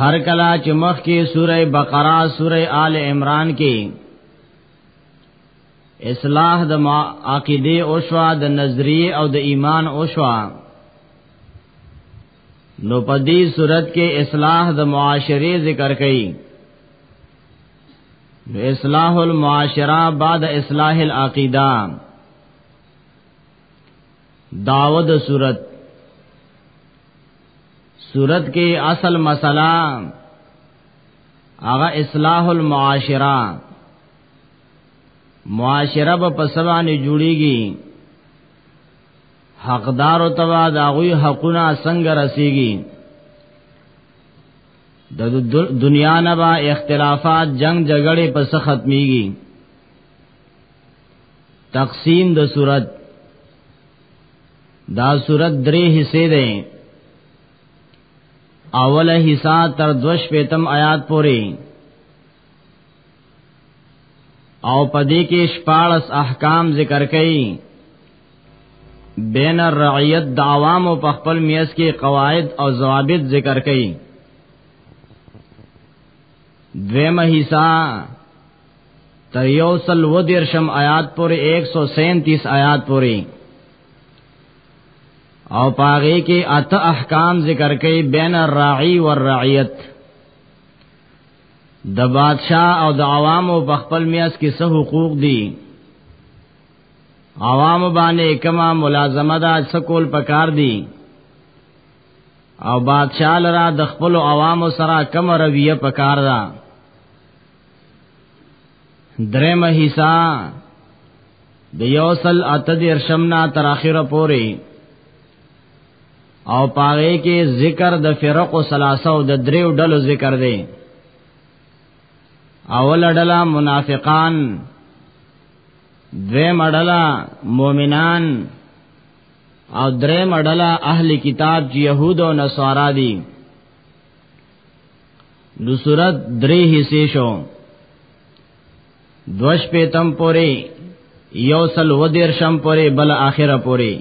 هر کلا چې مخ کې سوره بقره سوره آل عمران کې اصلاح د ما عقیده او شوا د نظریه او د ایمان او شوا نو په دې صورت کې اصلاح د معاشره ذکر کړي نو اصلاح المعاشره بعد اصلاح العقیده داود صورت صورت کې اصل مسله هغه اصلاح المعاشره معاشره به په سبانه جوړیږي حقدار او تبا دا غوي حقونه څنګه رسیږي د دنیا نه با اختلافات جنگ جګړې په څه ختميږي تقسیم د صورت دا صورت درې حصے ده اوله حصہ تر دوش پیتم آیات پوری او پدې کې شپارس احکام ذکر کړي بین الرعیت د عوامو په خپل میس کې قواعد او ضوابط ذکر کړي دویمه حصہ تر یو سل و دیرشم آیات پورې 137 آیات پورې او پاغه کې اته احکام ذکر کړي بین الراعی والرعیت د بادشاہ او د عوامو په خپل میاس کې څه حقوق دي عوام باندې کما ملازمه ده څه کول پکار دي او بادشاہ لرا د خپل عوامو سره کم رویه پکار ده درېمه حصہ د یوصل اته د ارشمنا تر اخره پوري او پاره کې ذکر د فرق او ثلاثه او د دریو ډلو ذکر دی اول ډله منافقان دویم ډله مؤمنان او دریم ډله اهل کتاب چې يهود او نصارا دي نو صورت درې حصے شو دوش په تم پوری یو سل و دیر شم پوری بل اخره پوری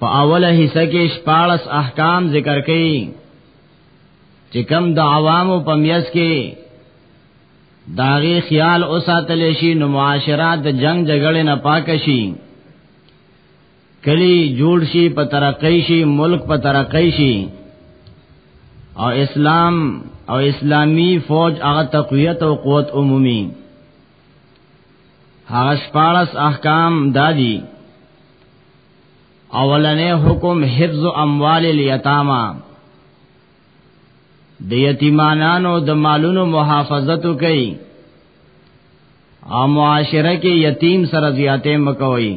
په اوله حصہ کې شپارس احکام ذکر کړي چې کم د عوامو په میس کې داغي خیال اوساتل شي نو معاشرات د جنگ جګړې نه پاک شي کلی جوړ شي په ترقۍ شي ملک په ترقۍ شي او اسلام او اسلامی فوج هغه تقویت او قوت عمومي هغه شپارس احکام دادی اولنې حکم حفظ اموال الیتاما د یتیمانانو د مالونو محافظت کوي او معاشره کې یتیم سره زیاتې مکوي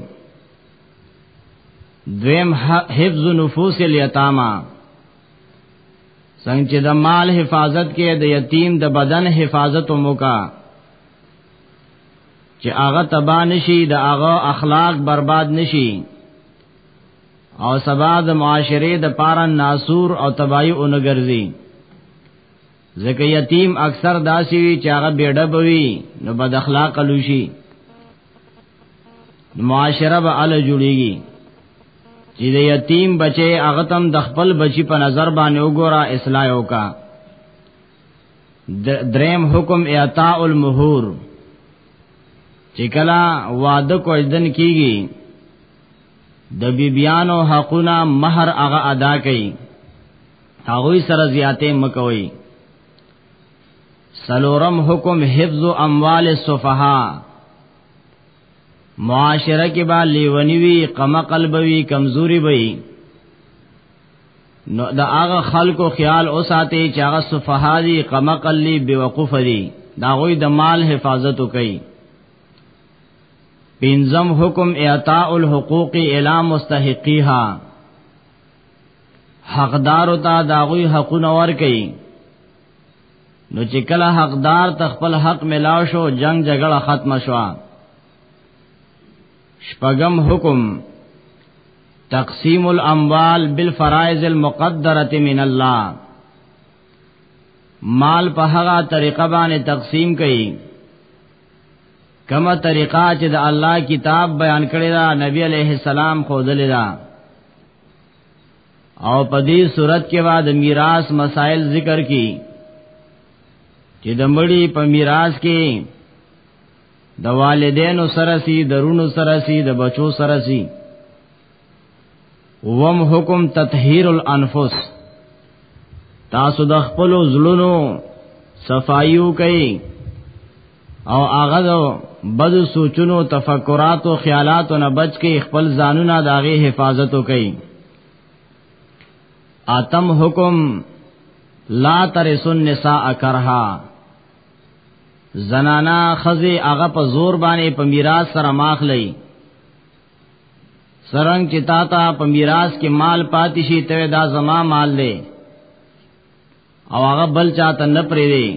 دویم حفظ نفوس الیتاما څنګه چې د مال حفاظت کې د یتیم د بدن حفاظت وکا چې هغه تبا نشي د هغه اخلاق برباد نشي او سبا د معاشره د پارا ناسور او تباہی اونګرځي ځکه یتیم اکثر داسي وي چې هغه بیډه بوي نو بد اخلاق لوشي معاشره به ال جوړيږي چې د یتیم بچي هغه تم د خپل بچي په نظر باندې وګوره اصلاح وکا دریم حکم اعطاء المهور چې کلا واده کوجدن کیږي د بیبیانو حقونه مہر هغه ادا کړي هغه سره زیاته مکوي سلورم حکم حفظ اموال السفهاء معاشره کې با لیونی وی قم قلبوي کمزوري وي نو دا هغه خلکو خیال او ساتي چې هغه سفهاء دي قم قلی بیوقوف دي دا غوي د مال حفاظت کوي پینزم حکم اعطاء الحقوق الى مستحقیها حقدار او تا داغوی حقونه ور کوي نو چې کله حقدار تخپل حق ملاو شو جنگ جګړه ختم شوه شپغم حکم تقسیم الاموال بالفرائض المقدره من الله مال په هغه طریقه باندې تقسیم کړي کما طریقه چې د الله کتاب بیان کړی دا نبی علیہ السلام خو دلیدا او په دې صورت کې بعد میراث مسائل ذکر کی چې د مړي په میراث کې د والدینو سره سي درونو سره سي د بچو سره سي وم حکم تطهیر الانفس تاسو د خپل زلونو صفایو کوي او هغه د بد سوچونو تفکرات او خیالات نه بچ کې خپل ځانونه داغه حفاظت وکړي اتم حکم لا ترسن نساء کرها زنانا خزی هغه په زور باندې په میراث سره ماخلی سرنګ چې تا ته په میراث کې مال پاتې شي ته دا زما مال دی او هغه بل چاته نه پرې دی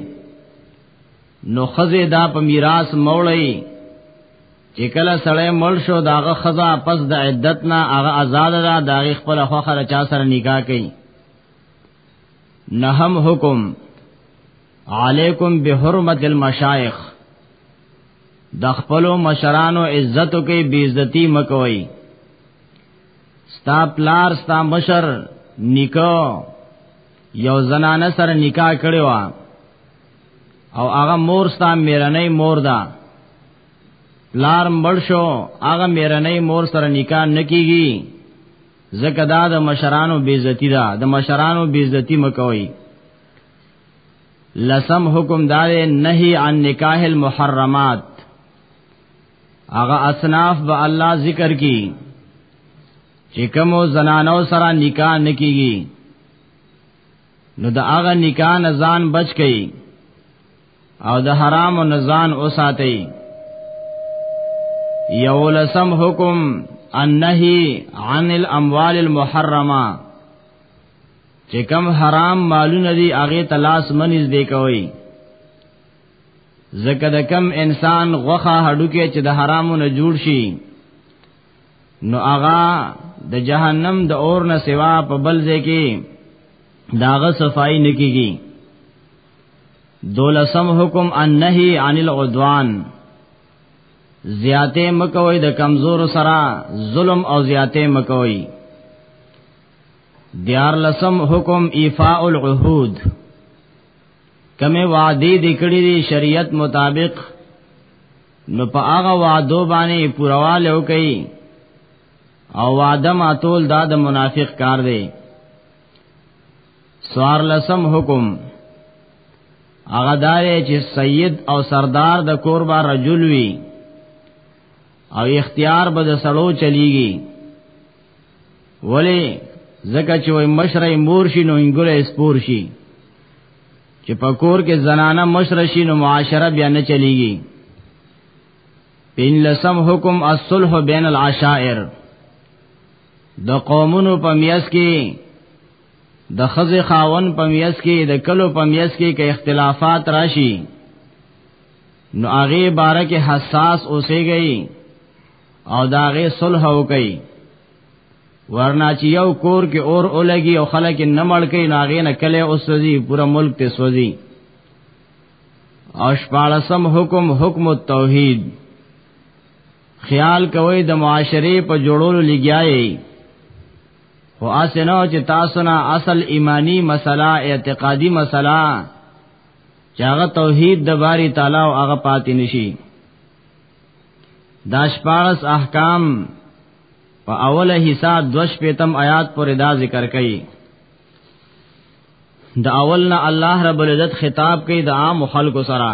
نو خزه دا په میراث موړی چې کله سړی مړ شو داغه خزه پس د عدت نه هغه آزاد را داغه خپل خوخه چا سره نکاح کوي نهم حکم علیکم بحرمت المشایخ د خپل مشرانو عزت کوي بی عزتی مکوي ستا پلار ستا مشر نیکو یو زنانه سره نکاح کړی و او هغه مور ستا میرنۍ مور ده لار مړ شو هغه میرنۍ مور سره نکاح نکېږي زکه دا د مشرانو بیزتی ده د مشرانو بیزتی مکوي لسم حکم دار نهي عن نکاح المحرمات هغه اصناف به الله ذکر کی چې کوم زنانو سره نکاح نکېږي نو د هغه نکاح نه ځان بچ کئ او د حرام نه ځان اوساتئ یولسم حکم النهی عن الاموال المحرمه چې کم حرام مالونه دي هغه تلاش منځ دی کوي زکه د کم انسان غوخه هډوکه چې د حرامو نه جوړ شي نو آغا د جهنم د اور نه سوا په بل ځای کې داغه صفائی نکیږي دولسم حکم النهی عن العدوان زیاته مکوې د کمزور سره ظلم او زیاته مکوې دیار لسم حکم ایفاء العهود کمه وعده دکړې دي شریعت مطابق نو په هغه وعده باندې پرواله وکي او وعده ماتول دا د منافق کار دی سوار لسم حکم هغه دار چې سید او سردار د کور با رجل وی او اختیار به د سړو چلیږي ولی زکه چې وای مشره مور شي نو انګره اسپور شي چې په کور کې زنانه مشر شي نو معاشره بیا نه چلیږي پین لسم حکم الصلح بین العشائر د قومونو په میاس کې د خزې خاون په میاس کې د کلو په میاس کې کې اختلافات راشي نو هغه باره کې حساس اوسېږي او داغه صلح وکي ورنا چې یو کور کې اور اولګي او خلک نه مړ کوي ناغې نه کله اوسځي پورا ملک ته سوځي او شپاړسم حکم حکم التوحید خیال کوي د معاشره په جوړولو لګیایي خو اسنه چې تاسو نه اصل ایمانی مسله اعتقادي مسله چې هغه توحید د باری تعالی او هغه پاتې نشي دا شپارس احکام په اوله حصہ دوش پیتم آیات پر دا ذکر کړي د اول نه الله رب العزت خطاب کوي د عام خلکو سره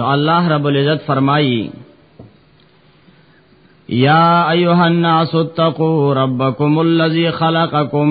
نو الله رب العزت فرمایي یا ایها الناس اتقوا ربکم الذی خلقکم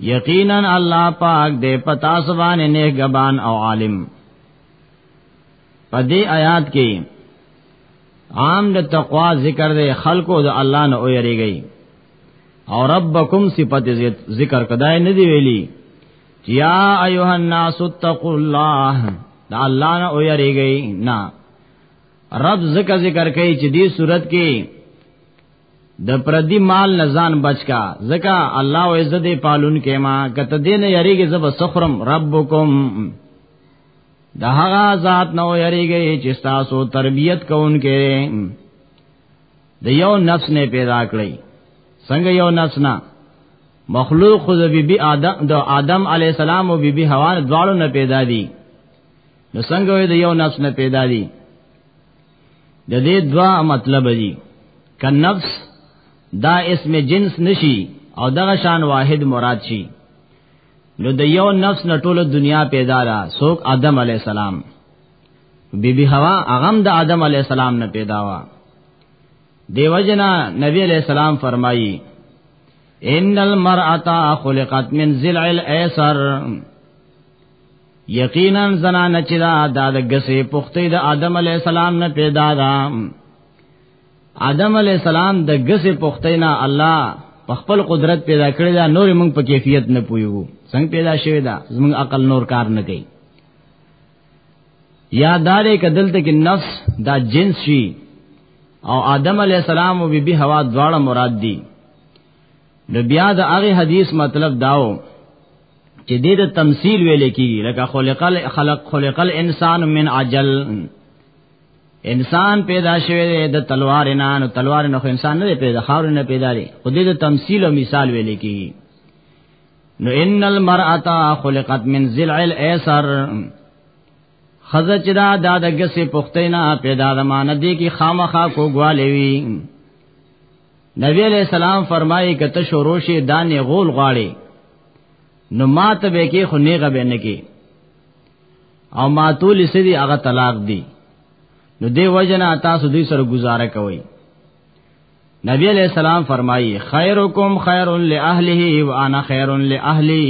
یقینا الله پاک دې پتا سبحان نه غبان او عالم په دې آیات کې عام د تقوا ذکر دې خلقو د الله نه او یریږي او ربکم صفت ذکر کدای نه دی ویلي یا ایها الناس اتقوا الله دا الله نه او یریږي نه رب ذکر ذکر کوي چې دې صورت کې د پردی مال نزان بچکا زکا الله او عزت پالون کې ما کته دین یریږي زب سخرم ربکم د هغه ذات نو یریږي چې تاسو تربیت کوونکې د یو نفس نه پیدا کړی څنګه یو نفس نه مخلوق خو د بیبي آدم د آدم علی السلام او بیبي حوا دواړو نه پیدا دي نو څنګه د یو نفس نه پیدا دي د دې دوا مطلب دی ک نفس دا اسم جنس نشي او دغه شان واحد مراد شي نو د یو نفس نه ټول دنیا پیدا را سوک آدم علی السلام بی بی حوا اغم د آدم علی السلام نه پیدا وا دیو جنا نبی علیہ السلام فرمائی ان المرأة خلقت من ضلع الايسر یقینا زنانه چې دا د غسه پختې د آدم علی السلام نه پیدا ده آدم علی السلام د غسه پختې نه الله په خپل قدرت پیدا کړی دا نور موږ په کیفیت نه پویو څنګه پیدا شوی دا زموږ عقل نور کار نه کوي یا دارې کدل ته کې نفس دا جنس شي او آدم علی السلام او بی بی حوا دواړه مراد دي نو بیا د هغه حدیث مطلب داو چې دې د تمثيل ویل کیږي لکه خلقل خلق خلقل انسان من عجل انسان پیدا شوی دی د تلوار نه نو تلوار نه خو انسان نه پیدا خاور نه پیدا دی خو دې د تمثيل او مثال ویل کیږي نو ان المرأه خلقت من ضلع الايسر خزه چې دا د دغه سي پختینا پیدا د مان دي کې خامخا کوګوالې وي نبی علیہ السلام فرمایي کته شوروشي دانې غول غاړي نو مات به کې خو نیغه به نه کې او ماتول سدي هغه طلاق دی نو دی وجنه تاسو دوی سره گزاره کوي نبی علیہ السلام فرمایي خیرکم خیر لاهله وانا خیر لاهلی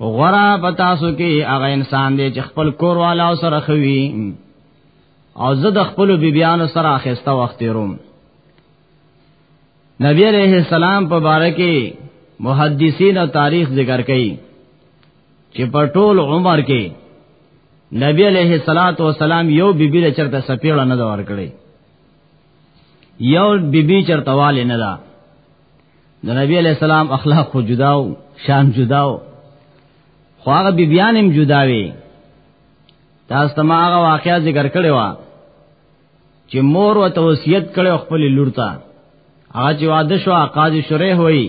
غرا پتاسو کې هغه انسان دی چې خپل کور والا سره خوي او زه د خپل بیبيانو سره اخیسته وخت تیروم نبی علیہ السلام په باره کې محدثین او تاریخ ذکر کوي چې په ټول عمر کې نبی علیہ الصلات والسلام یو بیبي له چرته سپیړه نه دا ور کړی یو بیبي چرته والي نه دا د نبی علیہ السلام اخلاق خو جداو شان جداو خو هغه بیبيان هم جداوي تاسو ته ما هغه واقعیا ذکر کړی و چې مور و توصیت کړو خپل لور ته هغه چې واده شو قاضي شریح وای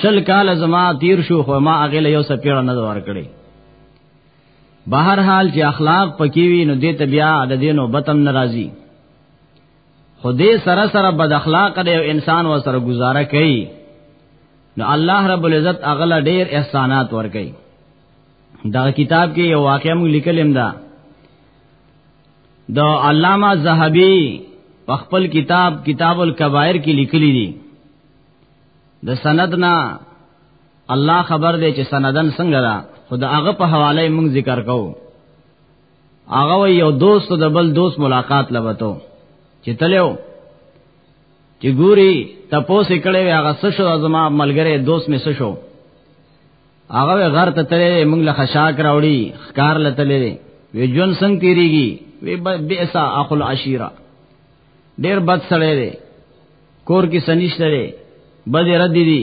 شل کال زما تیر شو خو ما هغه له یو سپیړه نه ور کړی بهر حال چې اخلاق پکې وي نو دې ته بیا د دینو بتم ناراضي خو دې سره سره بد اخلاق دی انسان و سره گزاره کوي نو الله رب العزت اغلا ډیر احسانات ور کوي دا کتاب کې یو واقعا موږ لیکلم دا د علامه زهبي په خپل کتاب کتاب الکبائر کې لیکلي دي د سند نه الله خبر دی چې سندن څنګه دا خود هغه په حواله موږ ذکر کوو هغه یو دوست د بل دوست ملاقات لبته چې تلو چې ګوري تپوس کړي هغه سشو زما ملګری دوست می سشو هغه غر ته تلې موږ له خشاک راوړي خکار لته لري وی جون څنګه تیریږي وی بئسا اخل عشیرا ډیر بد سړی دی کور کې سنشته دی بد رد دی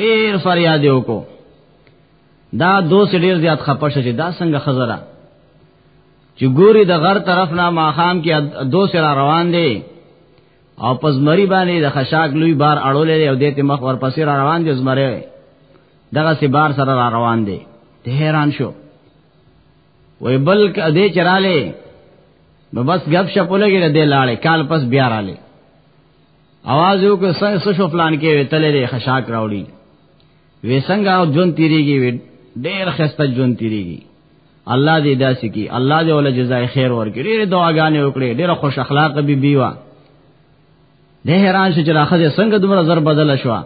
ډیر فریاد وکړو دا دوس ډیر زیات خپش چې دا څنګه خزره چې ګوري د غر طرف نه ماخام کې دوس را روان دی او پس مری باندې د خشاک لوی بار اړولې او دته مخ ورپسې را روان دي زمره دغه سی بار سره را روان دي ته حیران شو وې بلک دې چراله نو بس غب شپولګې دې لاړې کال پس بیا رااله आवाज یو کو سې سشو پلان کې وتلې خشاک راوړي وې څنګه او جون تیریږي وې ډېر خسته جون تیریږي الله دې داسې کی الله دې ول جزای خیر ورکړي ډېر دعاګانې وکړي ډېر خوش اخلاق بي بي وا دې حیران شې چې راخه څنګه دومره زر بدل شو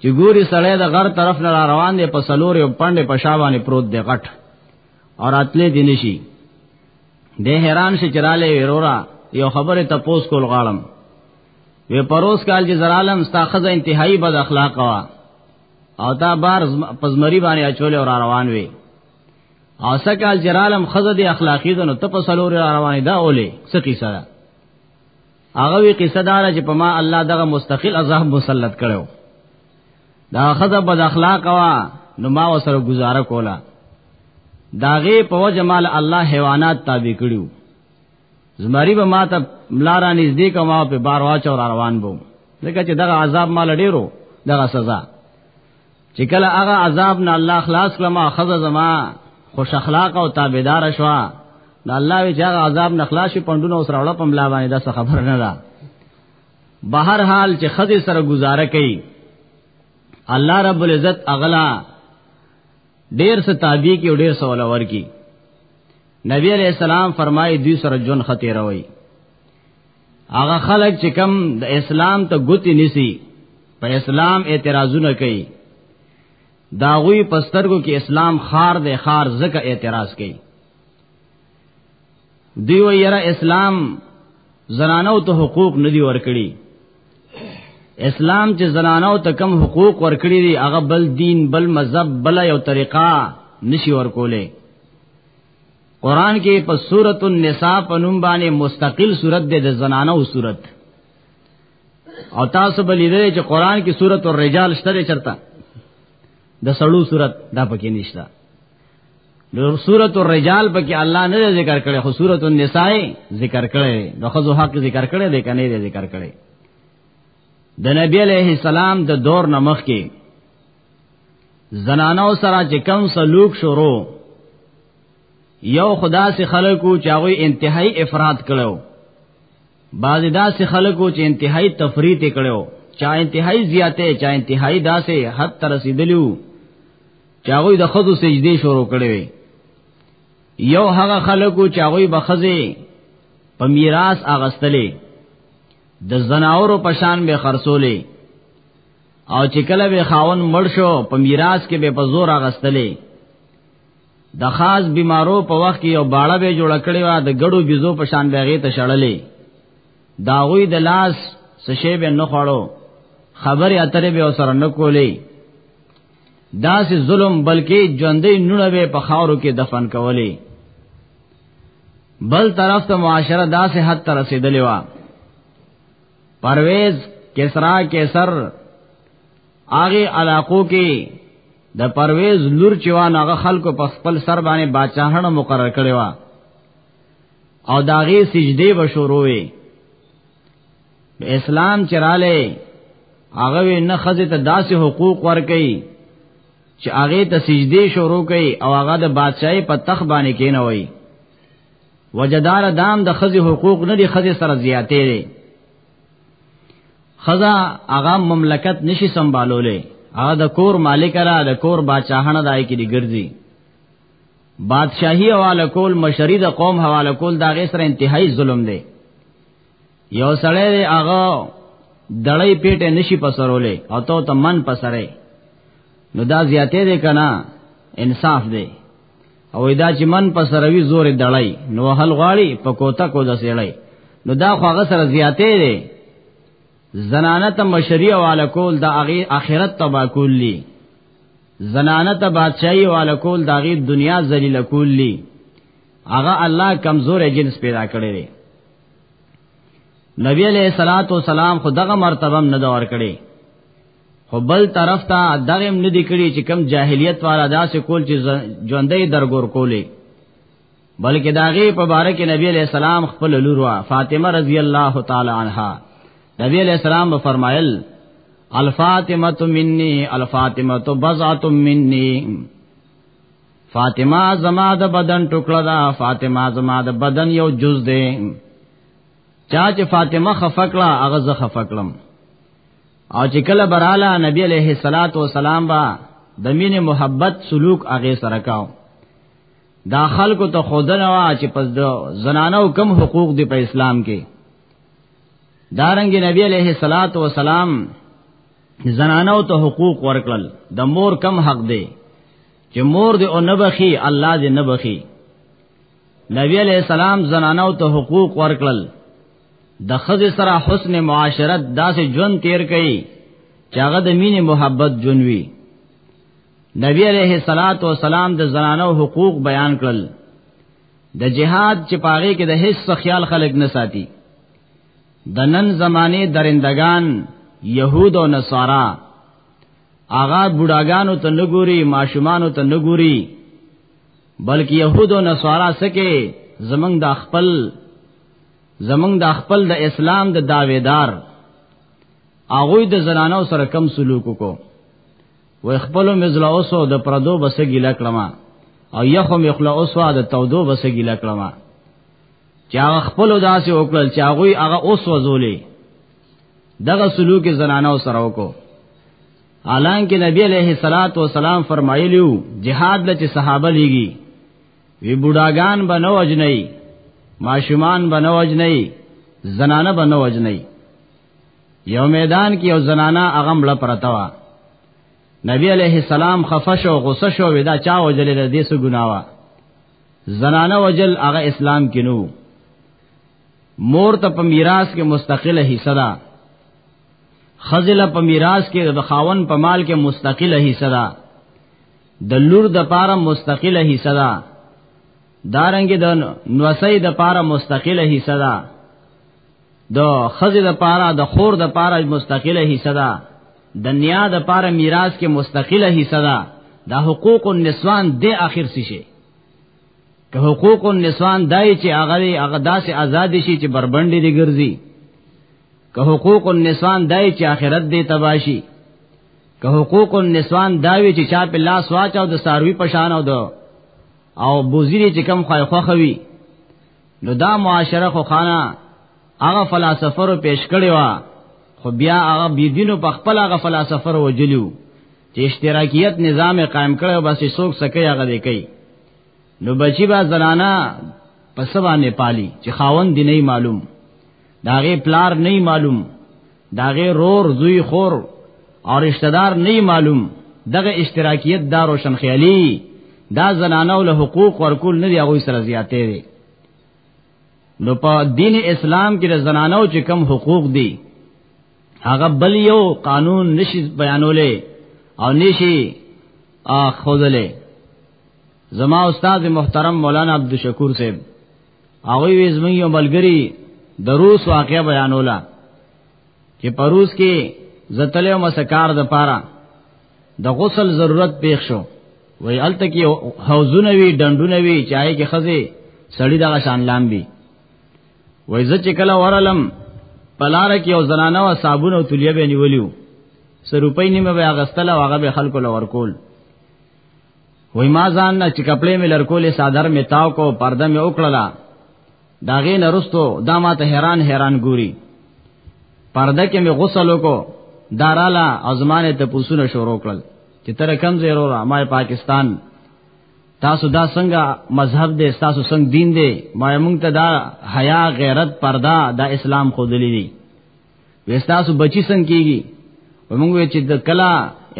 چې ګوري سړی د غر طرف نه را روان دی په سلور یو پاندې په شابانې پروت دی غټ اور اتلې دي نشي دې حیران شې چې را لې ورورا یو خبره تپوس کول غواړم وی پروس کال چې زرالم ستا خزه انتهایی بد اخلاق وا او تا بار پزمری باندې اچول او را روان وی او سکال جرالم خزه دی اخلاقی دنو ته په سلور را روان دا اولی سقی سره هغه وی قصه دار چې په ما الله دغه مستقل عذاب مسلط کړو دا خزه بد اخلاق وا نو ما وسره گزاره کولا داغه په وجمال الله حیوانات تابع کړیو زمری به ماته ملارا نږدې کما په بار واچ او روان بوم ځکه چې دغه عذاب مال ډیرو دغه سزا چې کله هغه عذاب نه الله خلاص کړم خزه زما خوش اخلاق او تابعدار شوا نو الله وی چې هغه عذاب نه خلاص شي پندونه اوس راوړم په ملا باندې دا څه خبر نه ده بهر حال چې خزه سره گزاره کوي الله رب العزت اغلا ډیر ستابی کی او ډیر سوال ورکی نبی علیہ السلام فرمایي دوی سره جون ختیروي هغه خلک چې کم د اسلام ته ګوتی نسی په اسلام اعتراضونه کوي داغوی پسترګو کې اسلام خار دی خار زکه اعتراض کوي دی و یرا اسلام زنانو ته حقوق ندی ورکړي اسلام چې زنانو ته کم حقوق ورکړي دي هغه بل دین بل مذهب بل یو طریقه نشي ورکولې قران کې په سورۃ النساء په نوم باندې مستقل سورۃ د زنانه او سورۃ او تاسو به لیدل چې قران کې سورۃ الرجال شته چرته د سړو سورۃ دا پکې نشته نو سورۃ الرجال پکې الله نه ذکر کړي خو سورۃ النساء ذکر کړي د خزو حق ذکر کړي د کنه ذکر کړي د نبی علیہ السلام د دور نمخ کې زنانو سره چې کوم سلوک شروع یو خدا سے خلقو چاوی انتہائی افراد کړو بعضی دا سے خلقو چې انتہائی تفریط کړو چا انتہائی زیاته چا انتہائی دا سے حد تر رسیدلیو چاوی د خود سجدی شروع کړوي یو هغه خلکو چې هغه بخزه په میراث اغستلې د زناورو پشان به خرصولې او چې کله به خاون مړ شو په میراث کې به په زور اغستلې د خاص بیمارو په وخت کې یو باړه به جوړ کړی و د ګړو بيزو په شان بیغه ته شړلې داوی د لاس سشې به نه خړو خبره اترې به سره نه کولې دا سه ظلم بلکې ژوندې نونه به په خاورو کې دفن کولې بل طرف ته معاشره دا سه حد تر رسیدلې و پرویز کسرا کیسر هغه علاقو کې د پرویز لور چوان هغه خلکو په خپل سر باندې بادشاہانه مقرر کړي وا او داغه سجدي بشوروي اسلام چراله هغه نه خزه ته داسې حقوق ورکړي چې هغه ته سجدي شروع کړي او هغه د بادشاہي په تخ باندې کېنوي وجدار دام د خزي حقوق نه دي خزي سره زیاتې دي خزا هغه مملکت نشي سمبالولې هغه د کور مالک را د کور بادشاہانه دای کې دي ګرځي بادشاہي حواله کول مشری د قوم حواله کول دا غي سره انتهایی ظلم دی یو سړی دی هغه دړی پیټه نشي پسرولې او ته ته من پسره نو دا زیاتې دی کنه انصاف دی او دا چې من پسروي زور دړی نو هل غواړي په کوتا کو د سړی نو دا خو هغه سره زیاتې دی زنانه ته مشریع والا کول د اغه اخرت تبا کولی زنانه ته بادشاہي والا کول د اغه دنیا ذلیل کولی هغه الله کمزور جنس پیدا کړی دی نبی علیہ الصلات والسلام خو دغه مرتبه نه دور کړي خو بل طرف ته دغه نه دی کړي چې کم جاهلیت والا داسې کول چې ژوندې درګور کولې بلکې داغه په باره کې نبی علیہ السلام خپل لور وا فاطمه رضی الله تعالی عنها نبی علیہ السلام به فرمایل الفاطمه مني الفاطمه بضعه مني فاطمه زما د بدن ټوکړه ده فاطمه زما د بدن یو جز ده چا چې فاطمه خفقلا هغه زه خفقلم او چې کله براله نبی علیہ الصلات والسلام با د مین محبت سلوک هغه سره کاو دا خلکو ته خودنه وا چې پس د زنانو کم حقوق دی په اسلام کې دارنګ نبی علیہ الصلات والسلام زنانو ته حقوق ورکړل د مور کم حق دی چې مور دې او نه بخي الله دې نه بخي نبی علیہ السلام زنانو ته حقوق ورکړل د خزه سره حسن معاشرت داسې ژوند تیر کړي چې هغه د مینې محبت جنوي نبی علیہ الصلات والسلام د زنانو حقوق بیان کړل د جهاد چې پاره کې د هیڅ خیال خلک نه ساتي د نن زمانه درندگان يهود او نصارا آغا بډاګانو ته نګوري ماشومانو ته نګوري بلکې يهود او نصارا سکه زمنګ د خپل زمنګ د خپل د اسلام د داویدار هغه د زنانو سره کم سلوک کو و خپل مزلا اوسو د پردو بسګی لکړما او یخو مخلا اوسو د تودو بسګی لکړما چې هغه خپل داسې وکړل چې هغه هغه اوس وزولې دغه سلوک زنانو سره وکړو حالانکه نبی علیہ الصلات والسلام فرمایلیو جهاد لته صحابه لګي وی بوډاګان بنو اجنئی ماشومان بنو اجنئی زنانه بنو اجنئی یو میدان کې یو زنانه اغم له پرتاوا نبی علیہ السلام خفش او غصه شو ودا چا وجل له دې سو ګناوا زنانه وجل هغه اسلام کې نو مور ته په میراث کې مستقله حصہ ده خزله په میراث کې د خاون په مال کې مستقله حصہ ده د لور د پاره مستقله حصہ ده دارنګ د نوسې د پاره مستقله حصہ ده د خزې د پاره د خور د پاره مستقله حصہ ده د نیا د پاره میراث کې مستقله حصہ ده د حقوق النسوان د اخر څه شي که حقوق النسوان دای چې هغه هغه داسې آزاد شي چې بربندې دي ګرځي که حقوق النسوان دای چې آخرت دې تباشي که حقوق النسوان داوی چې چا په لاس واچاو د ساروی پشان او دو او بوزيري چې کم خای خوخوي نو دا معاشره خو خانه هغه فلسفر پیش کړي وا خو بیا هغه بيدینو په خپل هغه فلسفر وجلیو چې اشتراکیت نظام قائم کړو بس څوک سکه هغه دی کوي نو بچی با زنانا پس باندې پالي چې خاون دی نه معلوم داغه پلار نه معلوم داغه رور زوی خور او رشتہ دار نه معلوم دغه اشتراکیت دار او شنخیالی دا زنانه له حقوق ورکول نه دی هغه سره زیاتې دي نو په دین اسلام کې د زنانو چې کم حقوق دي هغه بل یو قانون نشي بیانولې او نشي اخذلې زما استاد محترم مولانا عبدالشکور صاحب هغه وی زموږ یو ملګری د روس واقعیا بیانولا چې په روس کې زتلې او مسکار د پاره د غسل ضرورت پیښ شو وای الته کې حوزونه وی ډندونه وی چای کې خزه سړی دغه شان لامبي وای زه چې کله ورلم پلار کې او زنانه او صابون او تلیه به نیولیو سر روپۍ نیمه به اغستله هغه به خلکو لور کول وای ما ځان نه چې کپړې مې لرکولې صادر مې تاو کو پرده مې وکړله داغې نرستو دا ما ته حیران حیران ګوري پرده کې مې غسل وکړو دارالا ازمانه ته پوسونه شروع کړل چې تر کم زیرو را ما پاکستان تاسو دا څنګه مذهب دې تاسو څنګه دین دې ما مونږ ته دا حیا غیرت پردا دا اسلام خو دلی دی وستاسو بچی څنګه کیږي موږ وی چې د کلا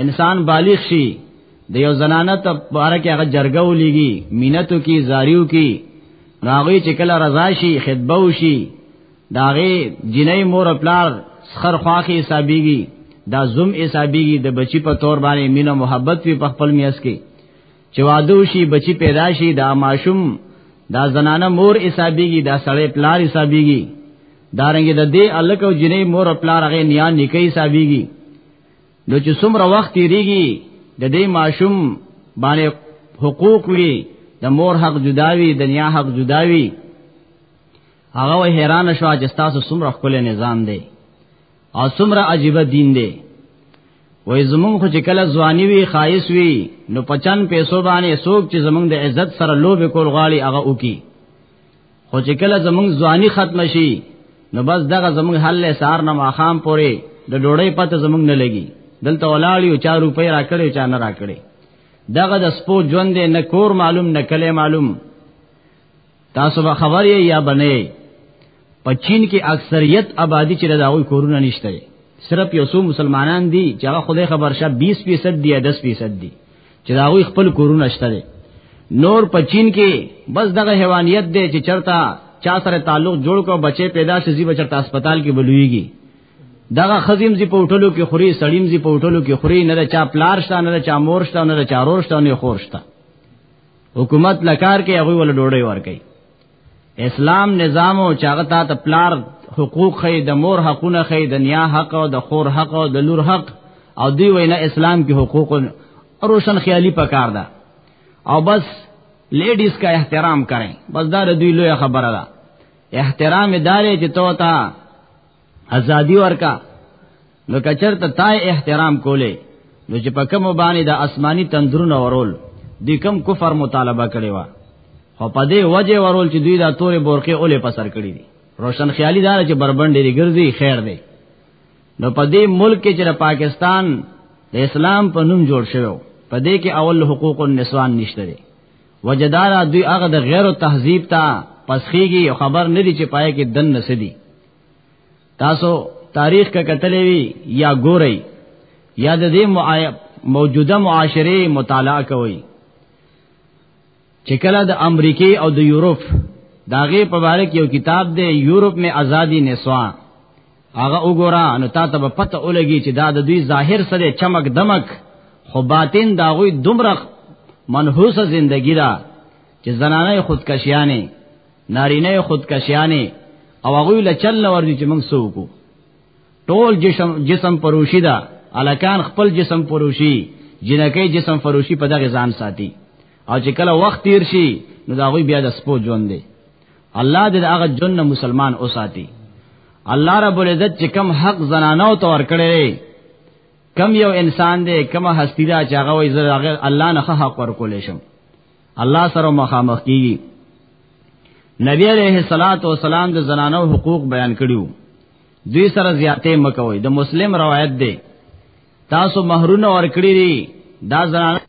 انسان بالغ شي د یو زنانه ته بار کې هغه جرګه ولېږي مینتو کې زاریو کې ناغوی چې کله رضا شي خطبه وشي داغه جنې مور پلار سخر خواخي حسابيږي دا زم حسابيږي د بچی په تور باندې مینه محبت وی په خپل میاس کې چې واده وشي بچی پیدا شي دا ماشوم دا زنانه مور حسابيږي دا سړی پلار حسابيږي دارنګ د دې الک او جنې مور او پلار هغه نیا نکي صاحبېږي نو چې څومره وخت تیریږي د دې ماشوم باندې حقوق وي د مور حق جداوي د نیا حق جداوي هغه وه حیران شو چې تاسو څومره خپل نظام دی او څومره عجیب دین دی وای زمون خو چې کله ځواني وي خایس وي نو پچن پیسو باندې سوق چې زمون د عزت سره لوب کول غالي هغه وکي خو چې کله زمونږ ځواني ختم شي نو بس دغه زمونږ حل له سار نه ماخام پوري د ډوړې پته زمونږ نه لګي دلته ولاړی او 4 روپۍ راکړې چا نه راکړې دغه د سپو ژوند نه کور معلوم نه کله معلوم تاسو به خبر یې یا بنئ په چین کې اکثریت آبادی چې د هغوی کورونه نشته صرف یو څو مسلمانان دي چې هغه خدای خبر شه 20% دي یا 10% دي چې دا غوي خپل کورونه شته دي نور په چین کې بس دغه حیوانیت دی چې چرتا چا سره تعلق جوړ کو بچي پیدا شي به چرتا هسپتال کې بلويږي دغه خزیم زی په وټلو کې خوري سړیم زی په وټلو کې خوري نه چا پلار شته نه چا مور شته نه چا رور شته نه خور شته حکومت لکار کې هغه ول ډوډۍ ورکړي اسلام نظام او چاغه تا ته پلار حقوق خې د مور حقونه خې د نیا حق او د خور حق او د لور حق او دی وینا اسلام کې حقوق روشن خیالي پکار ده او بس لیډیز کا احترام کریں بس دا دوی لوی خبره ده احترام دارې چې تو تا ازادي ورکا نو کچر ته تای احترام کولې نو چې په کوم باندې د آسماني تندرونه ورول د کم کفر مطالبه کړي وا خو په دې وجه ورول چې دوی دا تورې بورقه اولې په سر کړې دي روشن خیالي دار چې بربند دي ګرځي خیر دی نو په دې ملک کې چې پاکستان د اسلام په نوم جوړ شوی په دې کې اول حقوق النسوان نشته دي وجدارا دوی هغه د غیر تهذیب ته پسخیږي خبر نه دي چې پای کې دن نسدي تاسو تاریخ کا کتلې وی یا ګورئ یا د دې موجوده معاشره مطالعه کوئ چې کله د امریکای او د یورپ داغه په اړه کې یو کتاب دی یورپ میں ازادي نسوا هغه وګورا نو تا ته پته ولګي چې دا د دوی ظاهر سره چمک دمک خو باطن دا غوي دومره منحوسه زندگی دا چې زنانه خودکشیانه نارینه خودکشیانه او هغه له چل نه ورځي چې موږ سوکو ټول جسم جسم پروشی دا الکان خپل جسم پروشی جنکه جسم فروشی په دغه ځان ساتي او چې کله وخت تیر شي نو دا غوي بیا د سپو ژوند دی الله دې هغه جن مسلمان اوساتي الله رب العزت چې کم حق زنانو ته ور کړی کم یو انسان دی کم هستی دا چې هغه وي زه الله نه حق ور کولې شم الله سره مخامخ کیږي نبی علیہ الصلات والسلام د زنانو حقوق بیان کړیو دوی سره زیاتې مکوئ د مسلم روایت دی تاسو مہرونه ور کړی دي دا زنانه